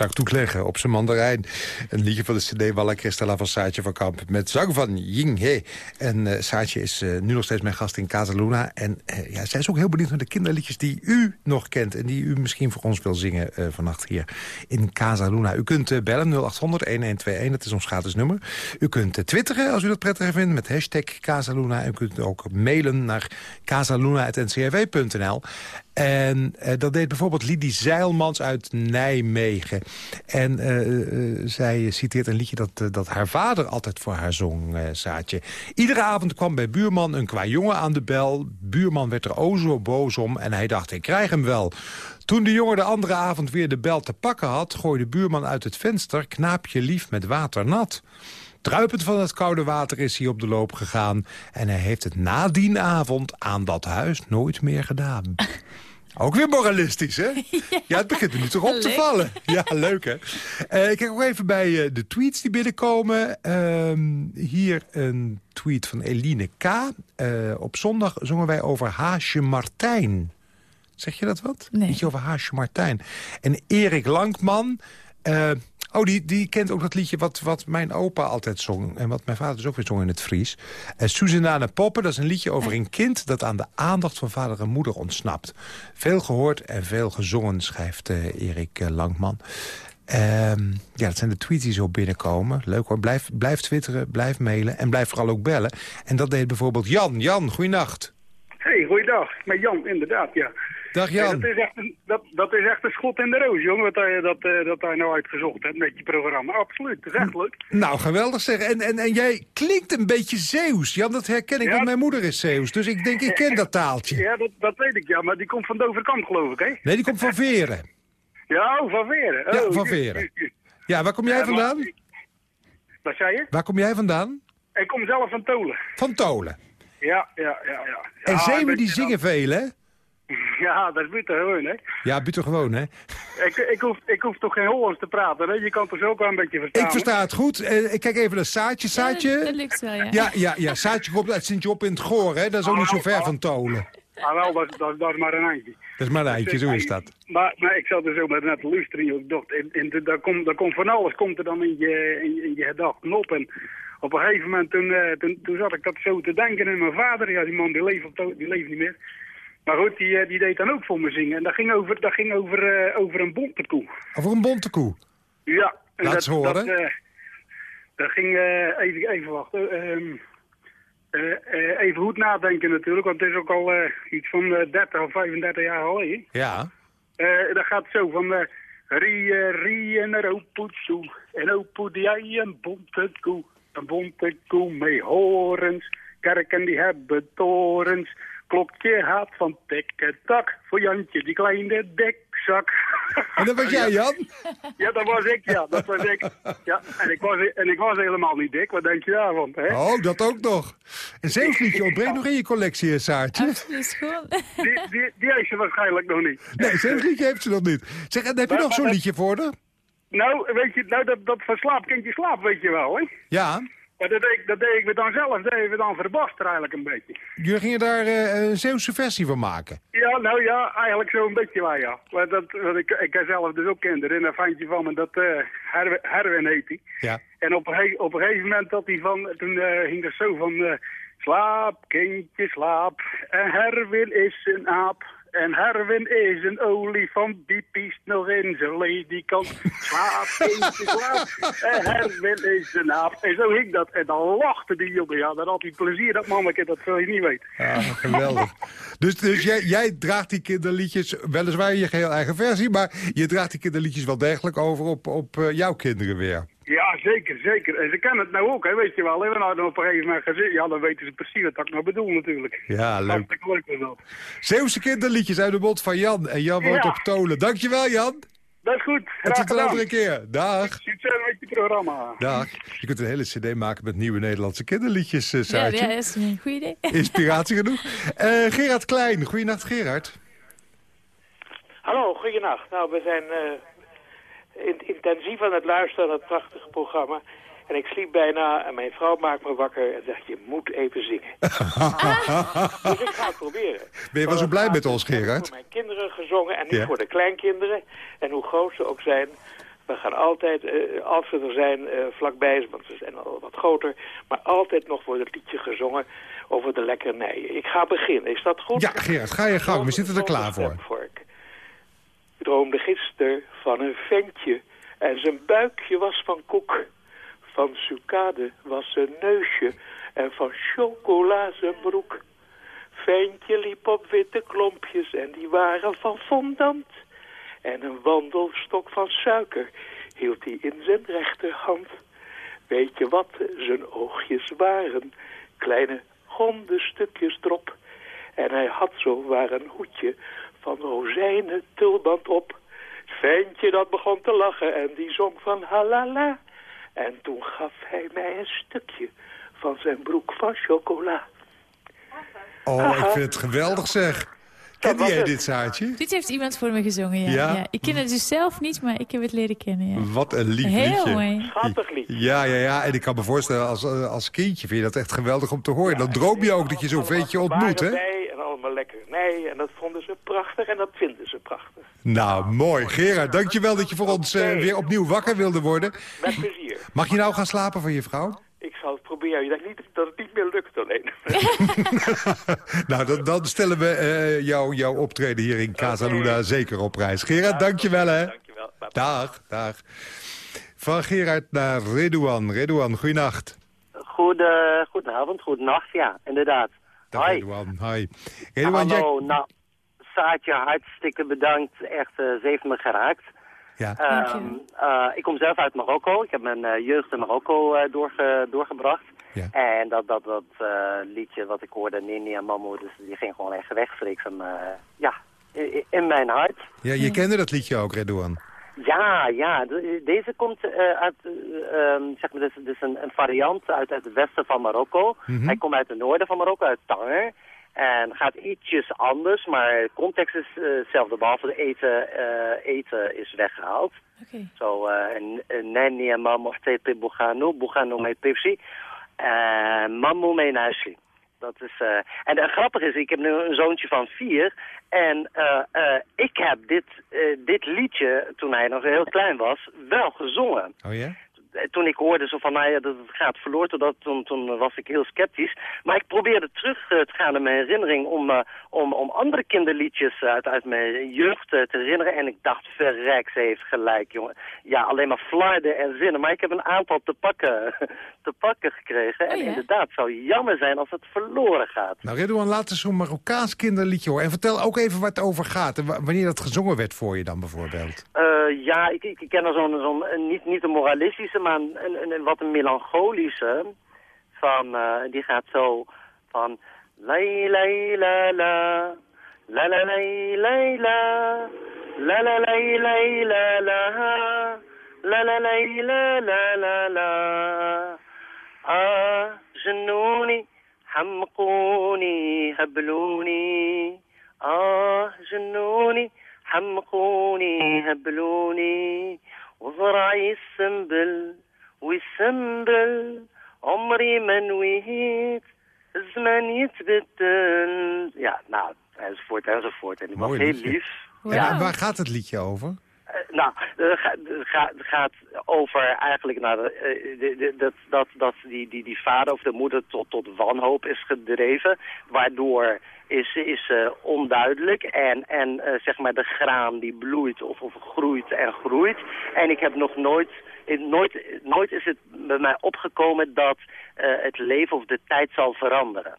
Zou ik toeleggen op zijn mandarijn. Een liedje van de cd Walla van Saatje van Kamp. Met zang van Ying He. En eh Saatje is eh, nu nog steeds mijn gast in Casaluna. En eh, ja, zij is ook heel benieuwd naar de kinderliedjes die u nog kent. En die u misschien voor ons wil zingen vannacht hier in Casaluna. U kunt bellen 0800-1121, dat is ons gratis nummer. U kunt twitteren als u dat prettiger vindt met hashtag Casaluna. En u kunt ook mailen naar casaluna.ncrv.nl. En dat deed bijvoorbeeld Lidie Zeilmans uit Nijmegen. En eh, eh, zij citeert een liedje dat, eh, dat haar vader altijd voor haar zong, Saatje. Iedere avond kwam bij buurman een qua jongen aan de bel. Buurman werd er o zo boos om en hij dacht, ik krijg hem wel. Toen de jongen de andere avond weer de bel te pakken had... gooide buurman uit het venster, knaapje lief met water nat. Druipend van het koude water is hij op de loop gegaan... en hij heeft het na avond aan dat huis nooit meer gedaan. (laughs) Ook weer moralistisch, hè? (laughs) Ja, het begint er nu toch op te vallen. Ja, leuk, hè? Eh, ik kijk ook even bij eh, de tweets die binnenkomen. Ehm, hier een tweet van Eline K. Eh, op zondag zongen wij over Haasje Martijn. Zeg je dat wat? Nee. Liedje over Haasje Martijn. En Erik Lankman... eh, oh, die, die kent ook dat liedje wat, wat mijn opa altijd zong. En wat mijn vader dus ook weer zong in het Fries. Uh, Suzanne Poppen, dat is een liedje over een kind... dat aan de aandacht van vader en moeder ontsnapt. Veel gehoord en veel gezongen, schrijft eh, Erik eh, Lankman. Ehm, ja, dat zijn de tweets die zo binnenkomen. Leuk hoor. Blijf, blijf twitteren, blijf mailen en blijf vooral ook bellen. En dat deed bijvoorbeeld Jan. Jan, goeienacht. Hey, goeiedag. Met Jan, inderdaad, ja. Dag Hey, Jan. dat, is echt een, dat, dat is echt een schot in de roos, jongen, wat hij, dat, eh, dat hij nou uitgezocht hebt met je programma. Absoluut, dat is echt leuk. Nou, geweldig zeg. En, en, en jij klinkt een beetje Zeeuws. Jan, dat herken ik, Ja. want mijn moeder is Zeeuws. Dus ik denk, ik ken dat taaltje. (laughs) Ja, dat, dat weet ik, ja, maar die komt van Doverkamp, geloof ik, hè? Nee, die komt van Veren. (laughs) Ja, oh, van Veren. Ja, Oh, van ju- Veren. Ja, waar kom jij Ja, maar- vandaan? Wat zei je? Waar kom jij vandaan? Ik kom zelf van Tolen. Van Tolen. Ja, ja, ja, ja. En Ja, Zeeuwen die zingen veel, hè? (laughs) Ja, dat is buiten gewoon, hè? Ja, buitengewoon, hè? Ik, ik, hoef, ik hoef toch geen Hollands te praten, hè? Je kan toch ook wel een beetje verstaan. Ik versta het goed. Eh, ik kijk even naar Saatje. Ja, dat, dat Saatje? lukt wel, ja. Ja, ja, ja. Saatje komt uit Sint-Job in het Goor, hè? Dat is ook niet zo ver van Tolen. Ah, wel, dat, dat, dat is maar een eindje. Dat is maar een eindje, zo is dat. Maar, maar ik zat er zo met net te luisteren. joh. Ik dacht, in, in de, daar, komt, daar komt van alles komt er dan in je, in, je- in je gedachten op. En op een gegeven moment toen, eh, toen, toen zat ik dat zo te denken. En mijn vader, ja, die man die leeft, op die leeft niet meer. Maar goed, die, eh, die deed dan ook voor me zingen. En dat ging over, dat ging over, eh, over een bonte koe. Over een bonte koe. Ja. en Laat dat, eens horen. Dat, eh, dat ging, eh, even, even wachten. ehm, eh, eh, even goed nadenken natuurlijk, want het is ook al eh, iets van eh, 30 of 35 jaar geleden. Ja. Eh, dat gaat zo van... eh rie, rie en er toe. En opoet jij een bonte koe. Een bonte koe met horens. Kerken die hebben torens. Klokje had van tik-tak voor Jantje, die kleine dekzak. En dat was jij, Jan? Ja, dat was ik, ja, dat was ik. Ja, en ik was, en ik was helemaal niet dik, wat denk je daarvan, hè? Oh, dat ook nog. Een Zeeuws liedje ontbreekt nog in je collectie, hè, Saartje. Absoluut gewoon. Die, die, die heeft ze waarschijnlijk nog niet. Nee, Zeeuws liedje heeft ze nog niet. Zeg, en heb je Maar- nog zo'n liedje voor haar? Nou, weet je, nou, dat, dat van slaap kindje slaap, weet je wel, hè? Ja. Maar dat deed, ik- dat deed ik me dan zelf, dat deden we dan verbaster eigenlijk een beetje. Jullie gingen daar eh, een Zeeuwse versie van maken. Ja, nou ja, eigenlijk zo'n beetje wel, ja. Maar dat, want ik, ik heb zelf dus ook kinderen en een vriendje van me, dat eh Herwin, Herwin heet hij. Ja. En op op een gegeven moment dat hij van, toen eh, ging dat zo van, slaap, kindje, slaap. En Herwin is een aap. En Herwin is een olifant, die piest nog in zijn ledikant. Slaap, (laughs) kindje, slaap. En Herwin is een aap. En zo ging dat. En dan lachte die jongen. Ja, dan had hij plezier, dat manneke, dat wil je niet weten. Ah, geweldig. Dus, dus jij, jij draagt die kinderliedjes, weliswaar je geheel eigen versie... maar je draagt die kinderliedjes wel degelijk over op, op eh, jouw kinderen weer. Ja, zeker, zeker. En ze kennen het nou ook, hè, weet je wel. Hebben we nou dan op een gegeven moment gezien, ja, dan weten ze precies wat ik nou bedoel natuurlijk. Ja, leuk. Hartstikke leuk was dat. Zeeuwse kinderliedjes uit de mond van Jan. En Jan woont Ja. op Tolen. Dankjewel, Jan. Dat is goed. En Graag tot een gedaan. andere keer. Dag. Succes met je programma. Dag. Je kunt een hele cd maken met nieuwe Nederlandse kinderliedjes, eh Ja, Saartje. ja, dat is een goed idee. Inspiratie genoeg. Eh, Gerard Klein. Goeienacht, Gerard. Hallo, goedenacht. Nou, we zijn eh, intensief aan het luisteren naar het prachtige programma. En ik sliep bijna en mijn vrouw maakt me wakker en zegt, je moet even zingen. (laughs) dus ik ga het proberen. Ben je wel zo blij met ons, Gerard? voor mijn kinderen gezongen en niet Ja. voor de kleinkinderen. En hoe groot ze ook zijn. We gaan altijd, eh, als ze er zijn, eh, vlakbij, want ze zijn al wat groter. Maar altijd nog wordt het liedje gezongen over de lekkernijen. Ik ga beginnen, is dat goed? Ja, Gerard, ga je gang. We zitten er klaar voor. Droomde gisteren van een ventje en zijn buikje was van koek. Van sucade was zijn neusje en van chocola zijn broek. Ventje liep op witte klompjes en die waren van fondant. En een wandelstok van suiker hield hij in zijn rechterhand. Weet je wat zijn oogjes waren? Kleine ronde stukjes drop. En hij had zo waar een hoedje van rozijnen tulband op. Ventje dat begon te lachen en die zong van halala. En toen gaf hij mij een stukje van zijn broek van chocola. Oh, ik vind het geweldig zeg. Kende was jij het. dit, Saartje? Dit heeft iemand voor me gezongen, ja. Ja? ja. Ik ken het dus zelf niet, maar ik heb het leren kennen, ja. Wat een lief Heel liedje. mooi. Schattig lied. Ja, ja, ja. En ik kan me voorstellen, als, eh, als kindje vind je dat echt geweldig om te horen. Dan droom je ook dat je zo'n ventje ontmoet, hè? Allemaal lekker nee. En dat vonden ze prachtig en dat vinden ze prachtig. Nou, mooi. Gerard, dankjewel dat je voor ons eh, weer opnieuw wakker wilde worden. Met plezier. Mag je nou gaan slapen van je vrouw? Ik zal het proberen. Je denkt niet dat het niet meer lukt alleen. (laughs) Nou, dan, dan stellen we eh, jou, jouw optreden hier in Casa Luna zeker op prijs. Gerard, dankjewel hè. Dankjewel. Dag, dag. Van Gerard naar Redouan. Redouan, goeienacht. Goede, goedenavond, goedenacht, ja, inderdaad. Dag Hoi. Redouan, hi. Redouan, jij... Hallo, nou, Saatje, hartstikke bedankt. Echt, eh, ze heeft me geraakt. Ja. Ehm, eh, ik kom zelf uit Marokko. Ik heb mijn eh, jeugd in Marokko eh, doorge, doorgebracht. Ja. En dat, dat, dat eh, liedje wat ik hoorde, Nini en Mammo, dus die ging gewoon echt rechtstreeks in, eh, ja, in, in mijn hart. Ja, je kende dat liedje ook, Redouan. Ja, ja. de- deze komt eh, uit, eh, ehm, zeg maar, dit is, dit is een, een variant uit, uit het westen van Marokko. Mhm. Hij komt uit het noorden van Marokko, uit Tanger. En gaat ietsjes anders, maar de context is eh, hetzelfde, behalve de eten, eh, eten is weggehaald. Oké. Zo, eh, nani en mamu htete bugano, bugano mee pepsi. En mamu mee nasi. Dat is, eh, en uh, grappig is, ik heb nu een zoontje van vier. En eh, eh, ik heb dit, eh, dit liedje, toen hij nog heel klein was, wel gezongen. Oh ja? Eh, Toen ik hoorde zo van, nou ja, dat het gaat verloren, toen, dat, toen, toen was ik heel sceptisch. Maar ik probeerde terug eh, te gaan in mijn herinnering om, eh, om, om andere kinderliedjes uit, uit mijn jeugd eh, te herinneren. En ik dacht, verrek, ze heeft gelijk, jongen. Ja, alleen maar flarden en zinnen. Maar ik heb een aantal te pakken, (laughs) te pakken gekregen. en Oh ja? inderdaad, het zou jammer zijn als het verloren gaat. Nou, Redouan, laat eens zo'n Marokkaans kinderliedje horen. En vertel ook even wat het over gaat. En wa- wanneer dat gezongen werd voor je dan bijvoorbeeld. Eh, ja, ik, ik, ken er zo'n, niet, niet een moralistische, maar een, een, een- wat een melancholische. Van, eh, die gaat zo van... Lay, lay, la, la. La, la, lay, lay, la. La, la, lay, lay, la, la. La, la, lay, la, la, la, la. آه جنوني حمقوني هبلوني آه جنوني حمقوني هبلوني وزرعي السنبل والسنبل عمري ما نويت الزمان يتبدل ja nou enzovoort enzovoort en die was Mooi heel liedje. lief En waar gaat het liedje over? Eh, nou, het gaat, over eigenlijk nou, dat, dat, dat die, die, die vader of de moeder tot, tot wanhoop is gedreven. Waardoor is, is eh, onduidelijk en, en zeg maar de graan die bloeit of, of groeit en groeit. En ik heb nog nooit, nooit, nooit is het bij mij opgekomen dat het leven of de tijd zal veranderen.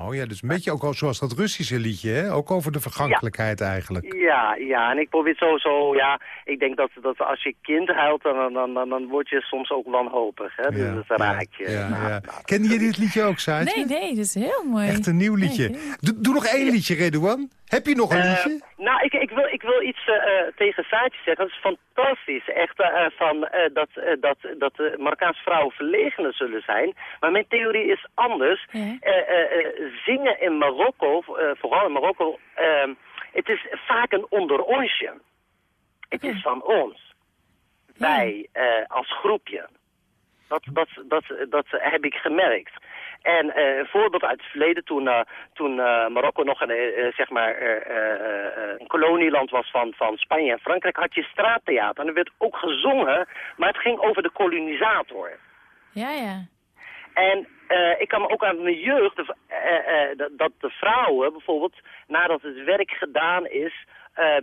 Oh ja, dus een beetje ook al zoals dat Russische liedje, hè? Ook over de vergankelijkheid eigenlijk. Ja, ja, en ik probeer sowieso, ja, ik denk dat, dat als je kind huilt, dan, dan, dan, dan word je soms ook wanhopig, hè. Dus dat raakt je. Ja, Nou, ja. Kende je dit liedje ook, Saartje? Nee, nee, dat is heel mooi. Echt een nieuw liedje. Doe, doe nog één liedje, Redouan. Heb je nog een Eh, liedje? nou, ik, ik, wil, ik wil iets eh, eh, tegen Saatje zeggen. Dat is fantastisch. Echt eh, eh, van, eh, dat, dat, dat de Marokkaanse vrouwen verlegener zullen zijn. Maar mijn theorie is anders. Eh, eh, eh, zingen in Marokko, vooral in Marokko, ehm, het is vaak een onderonsje. Het is van ons. Wij eh, als groepje. Dat, dat, dat, dat heb ik gemerkt. En eh, een voorbeeld uit het verleden, toen, eh, toen eh, Marokko nog een, zeg maar, een kolonieland was van, van Spanje en Frankrijk, had je straattheater. En er werd ook gezongen, maar het ging over de kolonisator. Ja, ja. En eh, ik kan me ook aan mijn jeugd, eh, dat, de vrouwen bijvoorbeeld, nadat het werk gedaan is,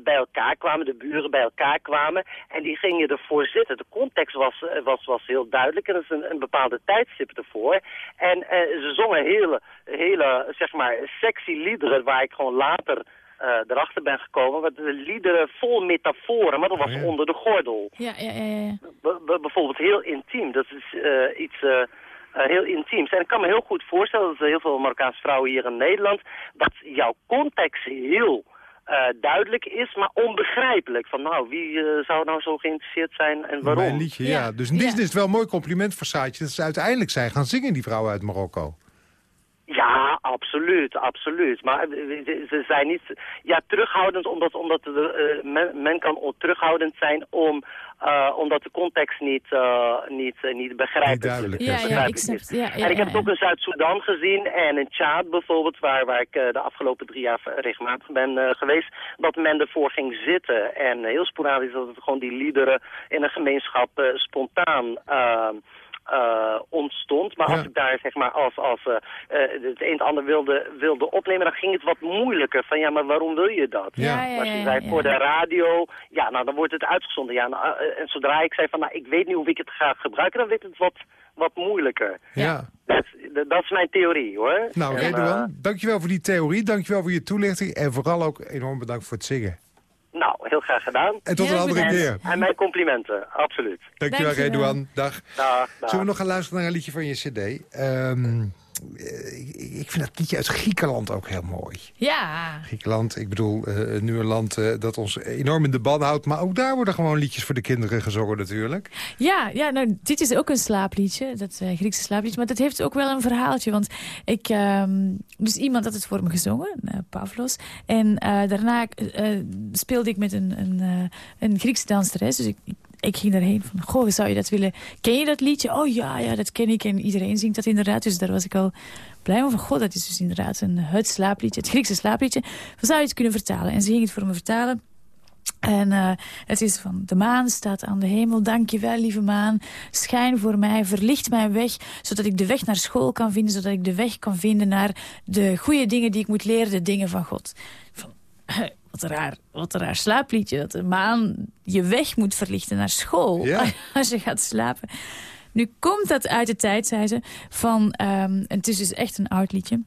bij elkaar kwamen, de buren bij elkaar kwamen en die gingen ervoor zitten. De context was, eh, was, was heel duidelijk en er is een, een bepaalde tijdstip ervoor. En eh, ze zongen hele, hele, zeg maar, sexy liederen waar ik gewoon later eh, erachter ben gekomen. Want de liederen vol metaforen, maar dat was onder de gordel. Ja, ja, ja. bijvoorbeeld heel intiem. Dat is eh, iets eh, eh, heel intiems. En ik kan me heel goed voorstellen dat er heel veel Marokkaanse vrouwen hier in Nederland... dat jouw context heel eh, duidelijk is, maar onbegrijpelijk. Van nou, wie eh, zou nou zo geïnteresseerd zijn en waarom? Mijn liedje, ja. Dus in die zin is het wel een mooi compliment voor Saatje... dat ze uiteindelijk zijn gaan zingen, die vrouwen uit Marokko. Ja, absoluut, absoluut. Maar eh, ze zijn niet ja, terughoudend, omdat, omdat de, eh, men, men kan terughoudend zijn om, eh, omdat de context niet, eh, niet, niet begrijpelijk, duidelijk is. Ja, ik snap. Ja, en ik heb het ook in Zuid-Soedan gezien en in Tjaad bijvoorbeeld, waar, waar ik de afgelopen drie jaar regelmatig ben geweest, dat men ervoor ging zitten. En heel sporadisch dat het gewoon die liederen in een gemeenschap spontaan... eh, ontstond. Maar als ik daar zeg maar als, als eh, eh, het een en ander wilde, wilde opnemen, dan ging het wat moeilijker. Van ja, maar waarom wil je dat? Ja, ja, Maar je zei ja. voor de radio, ja, nou dan wordt het uitgezonden. Ja, nou, en zodra ik zei van nou, ik weet niet hoe ik het ga gebruiken, dan werd het wat, wat moeilijker. Ja. Dat, dat, is mijn theorie hoor. Nou, En, Redouan, dankjewel voor die theorie. Dankjewel voor je toelichting. En vooral ook enorm bedankt voor het zingen. Nou, heel graag gedaan. En tot een andere keer. En mijn complimenten, absoluut. Dankjewel, Redouan. Dag. Dag, dag. Zullen we nog gaan luisteren naar een liedje van je cd? Ehm, eh, ik, ik vind dat liedje uit Griekenland ook heel mooi. Ja. Griekenland, ik bedoel, eh, nu een land eh, dat ons enorm in de ban houdt. Maar ook daar worden gewoon liedjes voor de kinderen gezongen natuurlijk. Ja, ja nou, dit is ook een slaapliedje, dat eh, Griekse slaapliedje. Maar dat heeft ook wel een verhaaltje. Want ik, ehm, dus iemand had het voor me gezongen, eh, Pavlos. En eh, daarna eh, speelde ik met een, een, eh, een Griekse danseres. Dus ik, ik, ik ging daarheen van, goh, zou je dat willen? Ken je dat liedje? Oh ja, ja, dat ken ik. En iedereen zingt dat inderdaad. Dus daar was ik al blij om van, goh, dat is dus inderdaad een, het slaapliedje, het Griekse slaapliedje. Van, zou je het kunnen vertalen? En ze ging het voor me vertalen. En eh, het is van, de maan staat aan de hemel, dank je wel, lieve maan. Schijn voor mij, verlicht mijn weg, zodat ik de weg naar school kan vinden, zodat ik de weg kan vinden naar de goede dingen die ik moet leren, de dingen van God. Van, wat een raar, wat een raar slaapliedje, dat de maan je weg moet verlichten naar school (laughs) als je gaat slapen. Nu komt dat uit de tijd, zei ze, van, ehm, en het is dus echt een oud liedje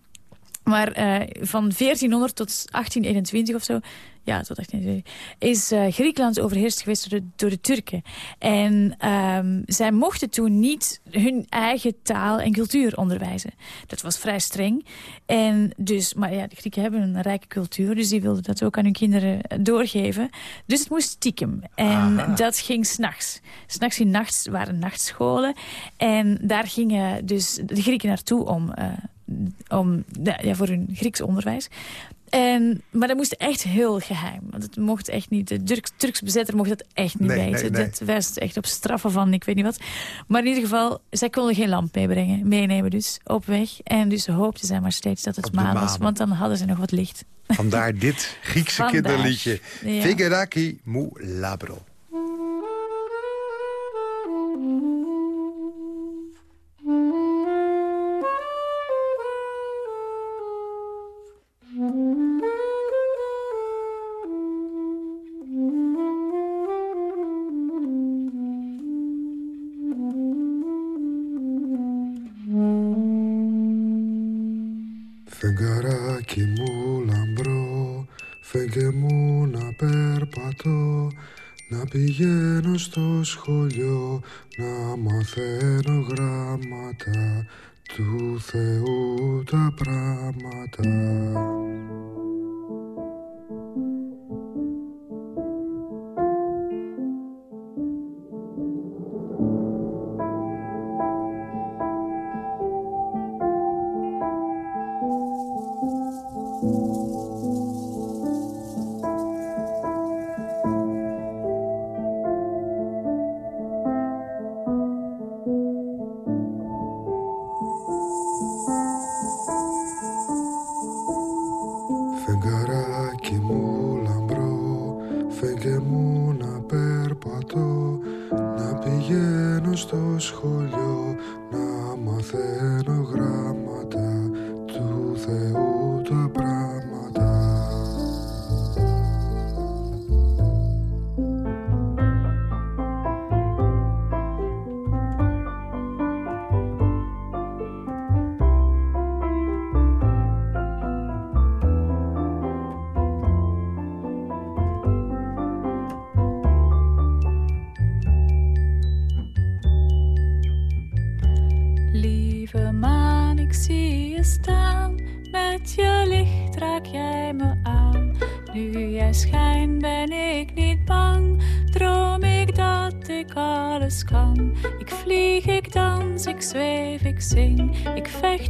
Maar uh, van 1400 tot 1821 of zo, ja, tot 1821, is uh, Griekenland overheerst geweest door de, door de Turken. En um, zij mochten toen niet hun eigen taal en cultuur onderwijzen. Dat was vrij streng. En dus, maar ja, de Grieken hebben een rijke cultuur, dus die wilden dat ook aan hun kinderen doorgeven. Dus het moest stiekem. En Aha. dat ging s'nachts. S'nachts in nachts waren nachtscholen. En daar gingen dus de Grieken naartoe om... Uh, om, ja, voor hun Grieks onderwijs. En, maar dat moest echt heel geheim. Want het mocht echt niet. De Turks, Turks bezetter mocht dat echt niet nee, weten. Nee, nee. Dat was echt op straffen van ik weet niet wat. Maar in ieder geval, zij konden geen lamp meebrengen. Meenemen dus, op weg. En dus hoopten zij maar steeds dat het maan was. Want dan hadden ze nog wat licht. Vandaar dit Griekse (laughs) Vandaar. kinderliedje. Ja. Figuraki mou labro. Πηγαίνω στο σχολείο, να μαθαίνω γράμματα Του Θεού τα πράγματα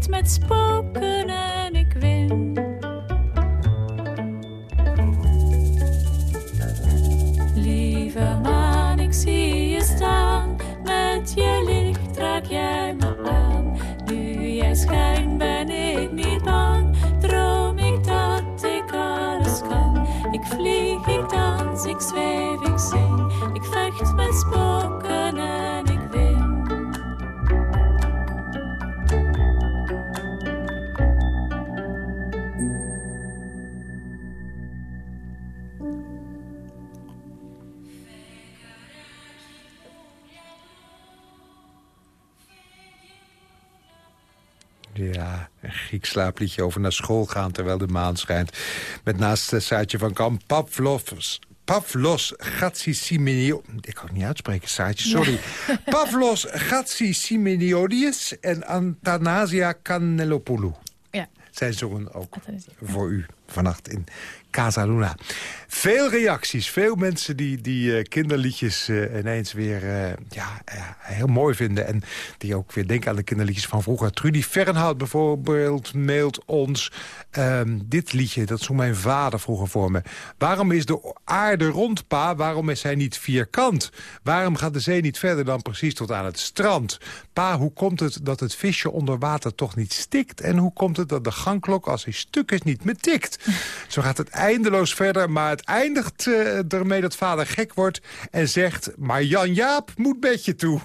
met spoken Ja, een Grieks slaapliedje over naar school gaan terwijl de maan schijnt. Met naast het Saartje van Kamp, Pavlovs... Pavlos Gatsisimeniou... Ik kan het niet uitspreken, Saartje, sorry. (laughs) Pavlos Gatsisimeniodius en Athanasia Canelopoulou. Ja. Zij zongen ook voor u vannacht in Casa. Veel reacties, veel mensen die, die uh, kinderliedjes uh, ineens weer uh, ja, heel mooi vinden. En die ook weer denken aan de kinderliedjes van vroeger. Trudy Fernhout bijvoorbeeld mailt ons um, dit liedje. Dat zong mijn vader vroeger voor me. Waarom is de aarde rond, pa? Waarom is hij niet vierkant? Waarom gaat de zee niet verder dan precies tot aan het strand? Pa, hoe komt het dat het visje onder water toch niet stikt? En hoe komt het dat de gangklok als hij stuk is niet meer tikt? Zo gaat het eindeloos verder, maar het eindigt uh, ermee dat vader gek wordt... en zegt, maar Jan-Jaap moet bedje toe.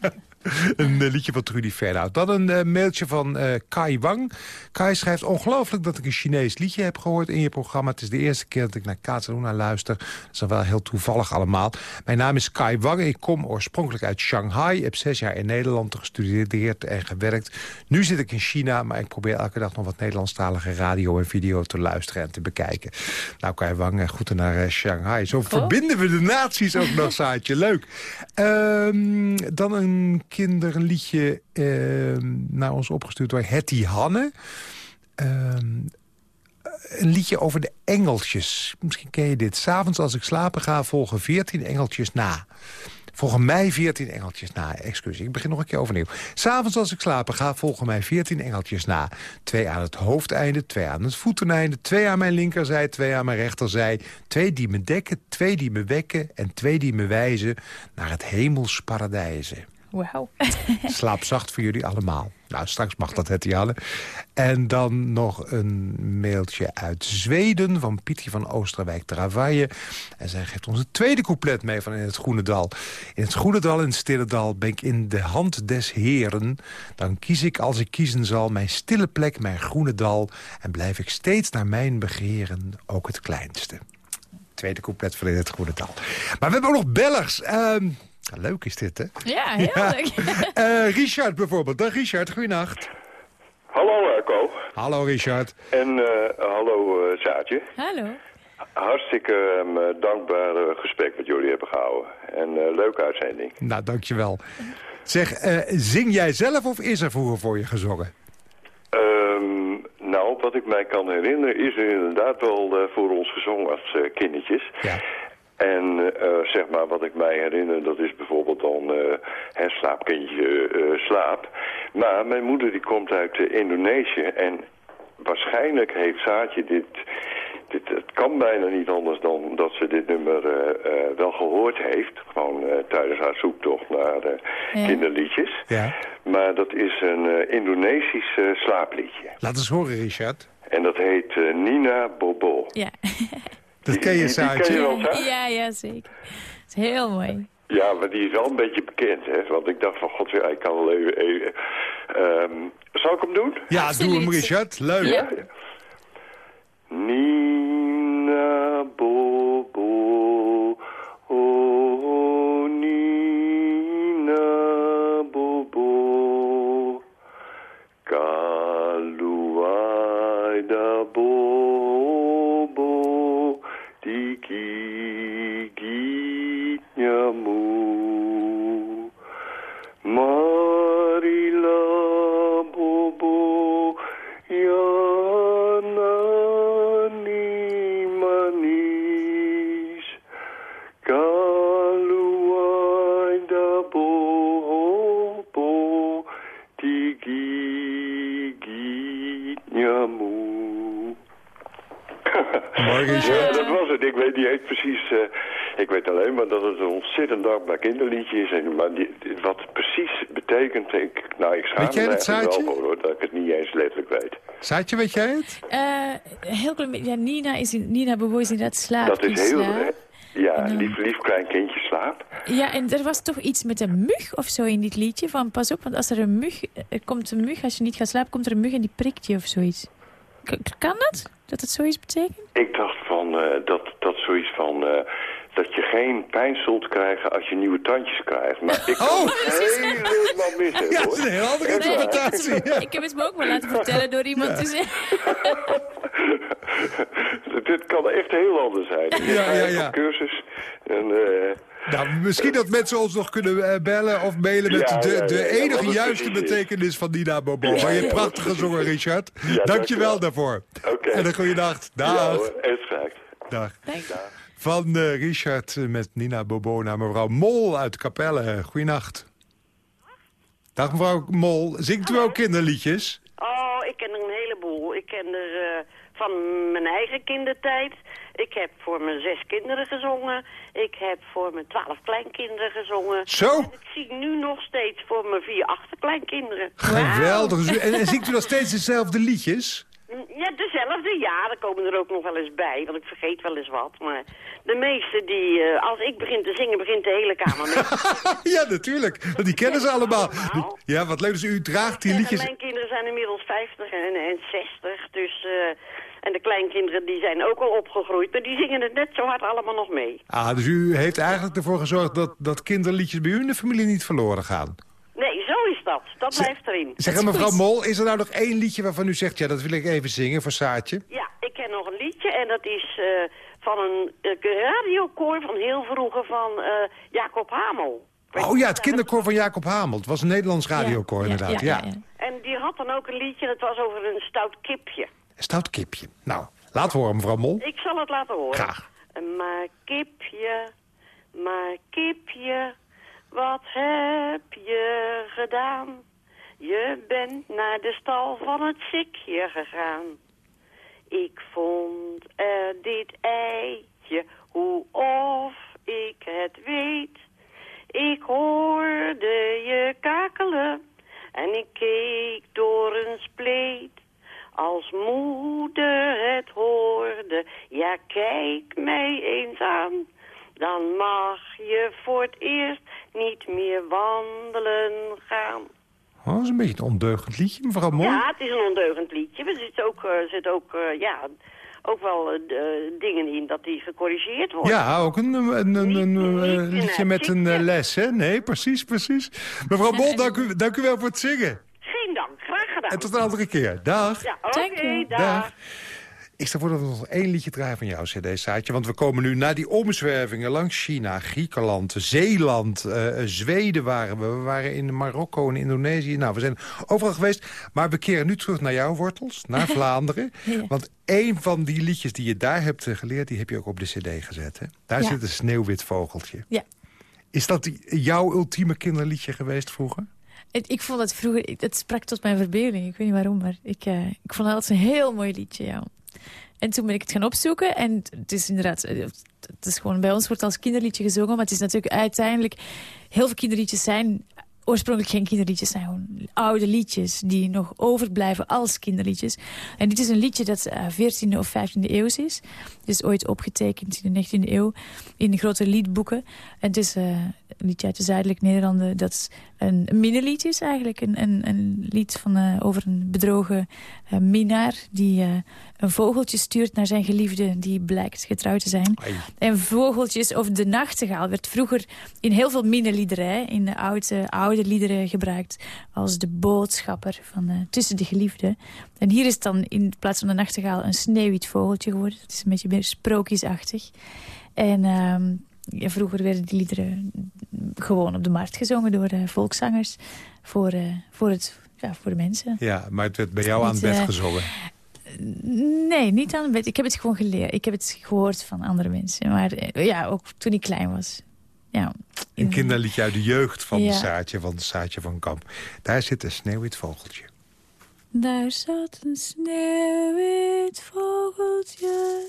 (laughs) (laughs) een eh, liedje van Trudy Vernout. Dan een eh, mailtje van eh, Kai Wang. Kai schrijft ongelooflijk dat ik een Chinees liedje heb gehoord in je programma. Het is de eerste keer dat ik naar Kaatsaluna luister. Dat is dan wel heel toevallig allemaal. Mijn naam is Kai Wang. Ik kom oorspronkelijk uit Shanghai. Heb zes jaar in Nederland gestudeerd en gewerkt. Nu zit ik in China, maar ik probeer elke dag nog wat Nederlandstalige radio en video te luisteren en te bekijken. Nou, Kai Wang, groeten naar Shanghai. Zo verbinden we de naties ook nog, Saatje. Leuk. Ehm, dan een kinderliedje ehm, naar ons opgestuurd door Hetty Hanne. Ehm, een liedje over de engeltjes. Misschien ken je dit. S'avonds als ik slapen ga volgen 14 engeltjes na. Volgen mij 14 engeltjes na. Excuus, ik begin nog een keer overnieuw. S'avonds als ik slapen ga, volgen mij 14 engeltjes na. Twee aan het hoofdeinde, twee aan het voeteneinde... twee aan mijn linkerzij, twee aan mijn rechterzij. Twee die me dekken, twee die me wekken... en twee die me wijzen naar het hemels paradijzen. Wauw. (laughs) Slaap zacht voor jullie allemaal. Nou, straks mag dat het Janne. En dan nog een mailtje uit Zweden van Pietje van Oosterwijk Travaille. En zij geeft ons het tweede couplet mee van In het Groene Dal. In het Groene Dal, in het Stille Dal, ben ik in de hand des Heren. Dan kies ik als ik kiezen zal mijn stille plek, mijn groene dal. En blijf ik steeds naar mijn begeren, ook het kleinste. Tweede couplet van In het Groene Dal. Maar we hebben ook nog bellers. Leuk is dit, hè? Ja, (laughs) heel leuk. (laughs) Eh, Richard bijvoorbeeld. Dag Richard, goeienacht. Hallo Erco. Hallo Richard. En eh, hallo eh Saatje. Hallo. Hartstikke ehm, dankbaar eh, gesprek wat jullie hebben gehouden. En eh, leuke uitzending. Nou, dankjewel. Zeg, eh, zing jij zelf of is er vroeger voor je gezongen? Ehm, nou, wat ik mij kan herinneren is er inderdaad wel eh, voor ons gezongen als eh, kindertjes. Ja. En eh, zeg maar, wat ik mij herinner, dat is bijvoorbeeld dan eh hè, slaapkindje eh, slaap. Maar mijn moeder die komt uit eh, Indonesië en waarschijnlijk heeft Saatje dit... dit het kan bijna niet anders dan dat ze dit nummer eh, eh, wel gehoord heeft. Gewoon eh, tijdens haar zoektocht naar eh, Ja. kinderliedjes. Ja. Maar dat is een eh, Indonesisch eh, slaapliedje. Laat eens horen, Richard. En dat heet eh, Nina Bobo. Ja. (laughs) Dat ken je, Saartje. Saar? Ja, ja, zeker. Het is heel mooi. Ja, maar die is wel een beetje bekend, hè. Want ik dacht van, god, ja, ik kan wel even... even ehm, zal ik hem doen? Ja, doe hem, Richard. Leuk. Ja. Nina Bobo, oh Nina Bobo, Kaluaida Bobo, ontzettend dankbaar kinderliedje is. En, maar die, wat het precies betekent, ik, nou, ik schaam Weet jij wel voor, hoor, dat ik het niet eens letterlijk weet. Saartje, weet jij het? Eh, heel klein beetje. Ja, Nina, is in, Nina is inderdaad slaap. dat is heel... slaap. eh, Ja, lief, lief klein kindje slaap. Ja, en er was toch iets met een mug of zo in dit liedje. Van pas op, want als er een mug... Er komt een mug, als je niet gaat slapen, komt er een mug en die prikt je of zoiets. K- kan dat? Dat het zoiets betekent? Ik dacht van, eh, dat, dat zoiets van... eh, geen pijn zult krijgen als je nieuwe tandjes krijgt. Maar ik kan Oh! het helemaal mis hebben, Ja, dat is een heel andere interpretatie. Ja. Ik heb het me ook wel laten vertellen door iemand te zeggen. (laughs) Dit kan echt heel anders zijn. Ik Ja, ja, ja. cursus. En, eh, Nou, misschien dat mensen ons nog kunnen eh, bellen of mailen met Ja, de, de ja, ja, enige juiste betekenis van Nina Bobo. Maar je ja, hebt wat prachtig het gezongen, precies is. Richard. Ja, dankjewel dankjewel. daarvoor. Oké. En een goede nacht. ja Dag. graag. Dag. Van eh, Richard met Nina Bobo naar mevrouw Mol uit Capelle. Goeienacht. Dag mevrouw Mol. Zingt u ook kinderliedjes? Oh, ik ken er een heleboel. Ik ken er eh, van mijn eigen kindertijd. Ik heb voor mijn zes kinderen gezongen. Ik heb voor mijn twaalf kleinkinderen gezongen. Zo? En ik zie nu nog steeds voor mijn vier achterkleinkinderen. Geweldig. En, en zingt u nog steeds dezelfde liedjes? Ja, dezelfde. Ja, er komen er ook nog wel eens bij, want ik vergeet wel eens wat. Maar de meeste die, eh, als ik begin te zingen, begint de hele kamer mee. (laughs) ja, natuurlijk. Want die kennen ze allemaal. Ja, wat leuk. Dus u draagt die liedjes... mijn kinderen zijn inmiddels 50 en, en 60, dus... eh, en de kleinkinderen die zijn ook al opgegroeid, maar die zingen het net zo hard allemaal nog mee. Ah, dus u heeft eigenlijk ervoor gezorgd dat, dat kinderliedjes bij u in de familie niet verloren gaan. Is dat. Dat blijft erin. Zeg, mevrouw Mol, is er nou nog één liedje waarvan u zegt... ja, dat wil ik even zingen voor Saartje? Ja, ik ken nog een liedje en dat is eh, van een uh, radiokoor van heel vroeger van eh, Jacob Hamel. Oh ja, het kinderkoor van Jacob Hamel. Het was een Nederlands radiokoor, inderdaad. Ja, En die had dan ook een liedje, dat was over een stout kipje. Een stout kipje. Nou, laat horen, mevrouw Mol. Ik zal het laten horen. Graag. Maar kipje, maar kipje, wat heb je gedaan? Je bent naar de stal van het zikje gegaan. Ik vond er dit eitje, hoe of ik het weet. Ik hoorde je kakelen en ik keek door een spleet. Als moeder het hoorde, ja kijk mij eens aan. Dan mag je voor het eerst niet meer wandelen gaan. Oh, dat is een beetje een ondeugend liedje, mevrouw Mol. Ja, het is een ondeugend liedje. Er zitten ook, uh, zit ook, uh, ja, ook wel uh, dingen in dat die gecorrigeerd worden. Ja, ook een, een, een, een liedje met een les, hè? Nee, precies, precies. Mevrouw Mol, dank u, dank u wel voor het zingen. Geen dank, graag gedaan. En tot een andere keer. Dag. Ja, oké, okay, dag. dag. Ik stel voor dat we nog één liedje draaien van jouw cd-saatje. Want we komen nu naar die omzwervingen langs China, Griekenland, Zeeland, uh, Zweden waren we. We waren in Marokko en Indonesië. Nou, we zijn overal geweest. Maar we keren nu terug naar jouw wortels, naar (laughs) Vlaanderen. ja. Want één van die liedjes die je daar hebt geleerd... die heb je ook op de cd gezet, hè? Daar ja. zit een sneeuwwit vogeltje. Ja. Is dat jouw ultieme kinderliedje geweest vroeger? Ik vond het vroeger, het sprak tot mijn verbeelding. Ik weet niet waarom, maar ik, uh, ik vond het altijd een heel mooi liedje, ja. En toen ben ik het gaan opzoeken. En het is inderdaad, het is gewoon bij ons wordt als kinderliedje gezongen. Maar het is natuurlijk uiteindelijk, heel veel kinderliedjes zijn oorspronkelijk geen kinderliedjes, zijn gewoon oude liedjes die nog overblijven als kinderliedjes. En dit is een liedje dat uh, 14e of 15e eeuw is. Het is ooit opgetekend in de 19e eeuw in grote liedboeken. En het is uh, een liedje uit de zuidelijke Nederlanden. Dat is een minnelied is eigenlijk. Een, een, een lied van, uh, over een bedrogen minnaar die een vogeltje stuurt naar zijn geliefde die blijkt getrouwd te zijn. Ai. En vogeltjes of de nachtegaal werd vroeger in heel veel minneliederen, in de oude, oude liederen gebruikt als de boodschapper van tussen de geliefden. En hier is dan in plaats van de nachtegaal een sneeuwwit vogeltje geworden. Het is een beetje meer sprookjesachtig. En uh, ja, vroeger werden die liederen gewoon op de markt gezongen door uh, volkszangers voor, uh, voor, het, ja, voor de mensen. Ja, maar het werd bij jou aan het bed gezongen. Nee, niet aan het bed. Ik heb het gewoon geleerd. Ik heb het gehoord van andere mensen. Maar ja, ook toen ik klein was. Ja. Een kinderliedje uit de jeugd van ja. Saatje van Saatje van Kamp. Daar zit een sneeuwwit vogeltje. Daar zat een sneeuwwit vogeltje.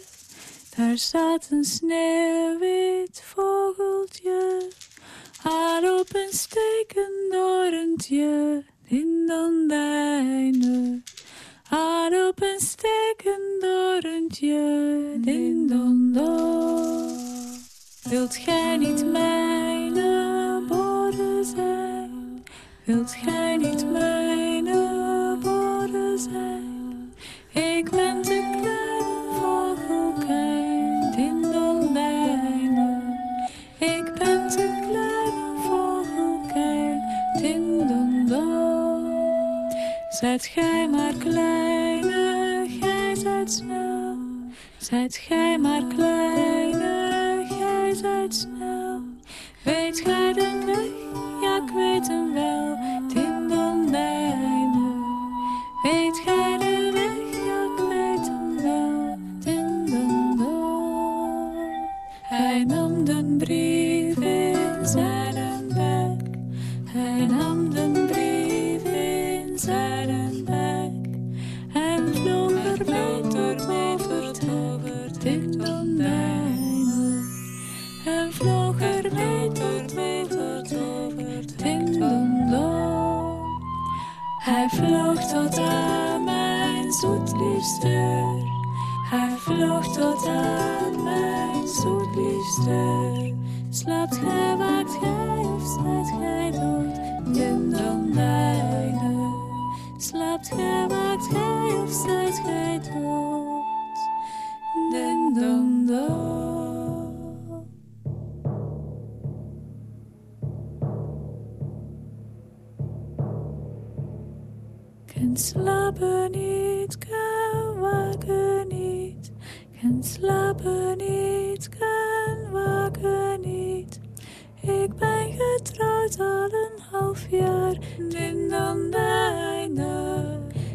Daar zat een sneeuwwit vogeltje. Haar op een stekend orentje in Dondijnen. Haar op een stekend orentje in Dondon. Wilt gij niet mijn borden zijn? Wilt gij niet mijn Zijt gij maar kleine, gij zijt snel. Zijt gij maar kleine, gij zijt snel. Weet gij de weg? Ja, ik weet hem Slaapt gij, waakt gij of zijt gij dood? Den dan mijne. Slaapt gij, waakt gij of zijt gij dood? Den dan dood. Kan slapen niet, kan waken niet. Kan slapen niet, kan waken niet. Ik ben getrouwd al een half jaar, din dan bijna.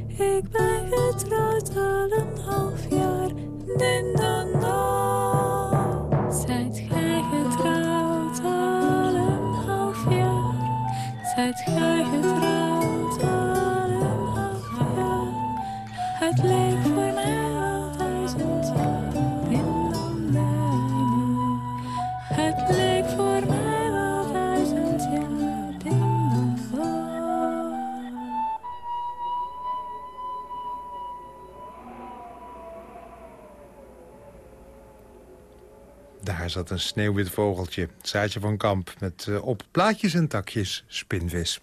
Ik ben getrouwd al een half jaar, din dan nog. Zijt gij getrouwd al een half jaar? Zijt gij getrouwd Zat een sneeuwwit vogeltje. Saartje van Kamp met eh, op plaatjes en takjes spinvis.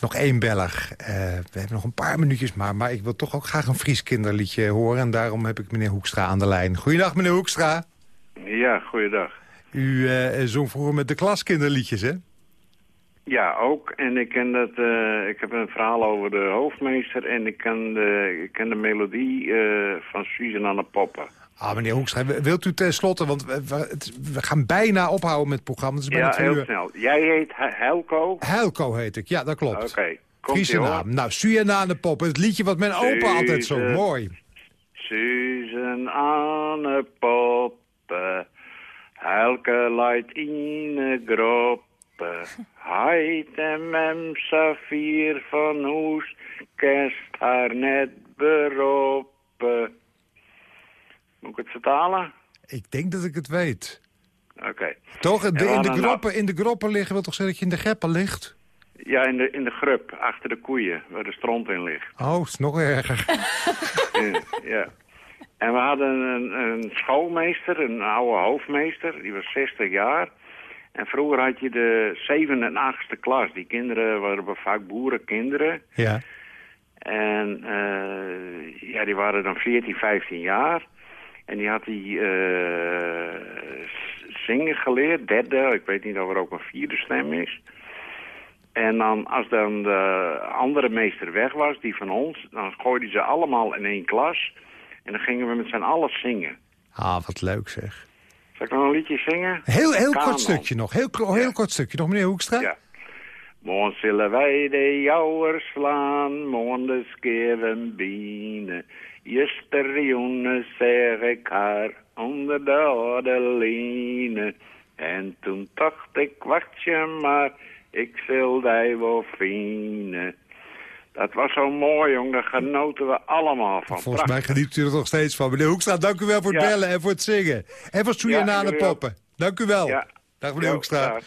Nog één beller. Eh, we hebben nog een paar minuutjes maar. Maar ik wil toch ook graag een Fries kinderliedje horen. En daarom heb ik meneer Hoekstra aan de lijn. Goeiedag meneer Hoekstra. Ja, goeiedag. U eh, zong vroeger met de klas kinderliedjes hè? Ja, ook. En ik ken dat, ik heb een verhaal over de hoofdmeester en ik ken de, ik ken de melodie eh, van Susan Anne Poppen. Ah, meneer Hoekstra, wilt u tenslotte, want we, gaan bijna ophouden met het programma. Het is Ja, heel uur. snel. Jij heet He- Helco? Helco heet ik, ja, dat klopt. Oké, Friese hoor. naam. Nou, Suyanane Pop, het liedje wat mijn opa altijd zo Suze. mooi. Susan Anne Poppen, Helke leidt in de groppe. Heid en mem van Hoes, kerst haar net beroppen. Moet ik het vertalen? Ik denk dat ik het weet. Oké. Toch? De, in, de hadden groppen, in de groppen liggen wil toch zeggen dat je in de greppen ligt? Ja, in de, in de grup, achter de koeien, waar de stront in ligt. Oh, is nog erger. (laughs) Ja, ja. En we hadden een, een schoolmeester, een oude hoofdmeester, die was 60 jaar. En vroeger had je de zevende en achtste klas. Die kinderen waren vaak boerenkinderen. Ja. En eh, ja, die waren dan 14, 15 jaar. En die had die eh, zingen geleerd, derde. Ik weet niet of er ook een vierde stem is. En dan, als dan de andere meester weg was, die van ons... dan gooiden ze allemaal in één klas. En dan gingen we met z'n allen zingen. Ah, wat leuk zeg. Zal ik nog een liedje zingen? Heel, heel Kanon. kort stukje nog. Heel, heel kort stukje nog, meneer Hoekstra. Ja. Morgen zullen wij de jouwers slaan, morgen de skeven bienen. Juster jongen, zeg ik haar, onder de ordeline. En toen dacht ik, wacht je maar, ik zal die wel vinden. Dat was zo mooi, jong, daar genoten we allemaal van. Volgens mij geniet u er nog steeds van. Meneer Hoekstra, dank u wel voor het Ja. bellen en voor het zingen. En voor Ja, jullie ook. Poppen. Dank u wel. Ja. Dag meneer Hoekstra.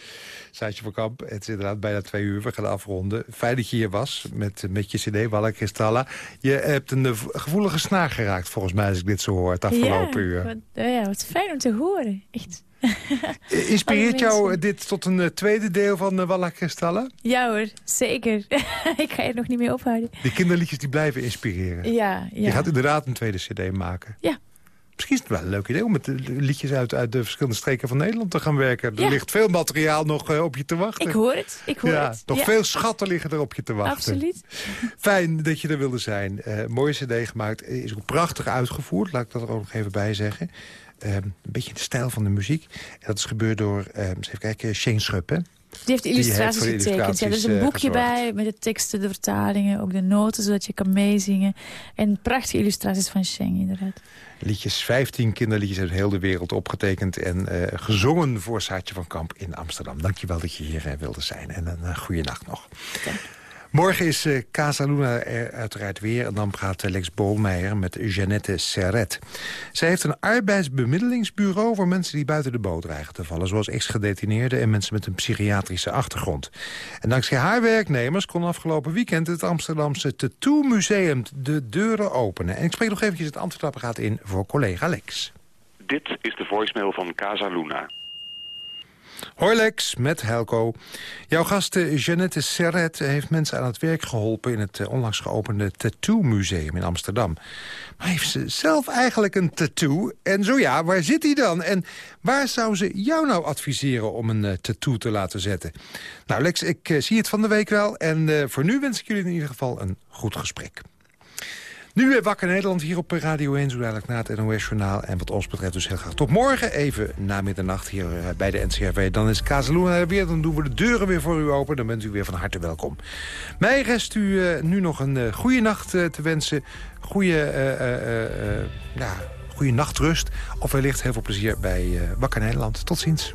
Saatje van Kamp, het is inderdaad bijna twee uur. We gaan afronden. Fijn dat je hier was met, met je cd, Walla Kristalla. Je hebt een eh, gevoelige snaar geraakt, volgens mij, als ik dit zo hoor, het afgelopen ja, uur. Wat, oh ja, wat fijn om te horen. Echt. Eh, Inspireert (laughs) jou eh, dit tot een eh, tweede deel van uh, Walla Kristalla? Ja hoor, zeker. (laughs) ik ga er nog niet mee ophouden. Die kinderliedjes die blijven inspireren. Ja, ja. Je gaat inderdaad een tweede cd maken. Ja. Misschien is het wel een leuk idee om met de liedjes uit, uit de verschillende streken van Nederland te gaan werken. Er Ja. ligt veel materiaal nog eh, op je te wachten. Ik hoor het, ik hoor ja, het. Nog Ja. veel schatten liggen er op je te wachten. Absoluut. Fijn dat je er wilde zijn. Eh, mooie cd gemaakt. Eh, Is ook prachtig uitgevoerd. Laat ik dat er ook nog even bij zeggen. Eh, een beetje in de stijl van de muziek. En dat is gebeurd door, eh, eens even kijken, Shane Schupp, hè? Die heeft Die illustraties getekend. Ja, er is een eh, boekje gezorgd. bij met de teksten, de vertalingen, ook de noten, zodat je kan meezingen. En prachtige illustraties van Sheng, inderdaad. Liedjes, 15 kinderliedjes uit heel de wereld opgetekend... en eh, gezongen voor Saatje van Kamp in Amsterdam. Dankjewel dat je hier eh, wilde zijn en een uh, goede nacht nog. Morgen is uh, Casa Luna er uiteraard weer. En dan gaat uh, Lex Bolmeijer met Jeannette Serret. Zij heeft een arbeidsbemiddelingsbureau... voor mensen die buiten de boot dreigen te vallen. Zoals ex-gedetineerden en mensen met een psychiatrische achtergrond. En dankzij haar werknemers kon afgelopen weekend... het Amsterdamse Tattoo Museum de deuren openen. En ik spreek nog eventjes het Antwerpapparaat in voor collega Lex. Dit is de voicemail van Casa Luna. Hoi Lex, met Helco. Jouw gast eh, Jeannette Serret heeft mensen aan het werk geholpen... in het eh, onlangs geopende Tattoo Museum in Amsterdam. Maar heeft ze zelf eigenlijk een tattoo? En zo ja, waar zit die dan? En waar zou ze jou nou adviseren om een uh, tattoo te laten zetten? Nou Lex, ik zie het van de week wel. En voor nu wens ik jullie in ieder geval een goed gesprek. Nu weer Wakker Nederland hier op Radio 1, zo dadelijk na het NOS-journaal. En wat ons betreft dus heel graag tot morgen, even na middernacht hier eh, bij de NCRV. Dan is Kazeloen weer, dan doen we de deuren weer voor u open. Dan bent u weer van harte welkom. Mij rest u uh, nu nog een uh, goede nacht te wensen. Goede, ja, goede nachtrust. Of wellicht heel veel plezier bij Wakker Nederland. Tot ziens.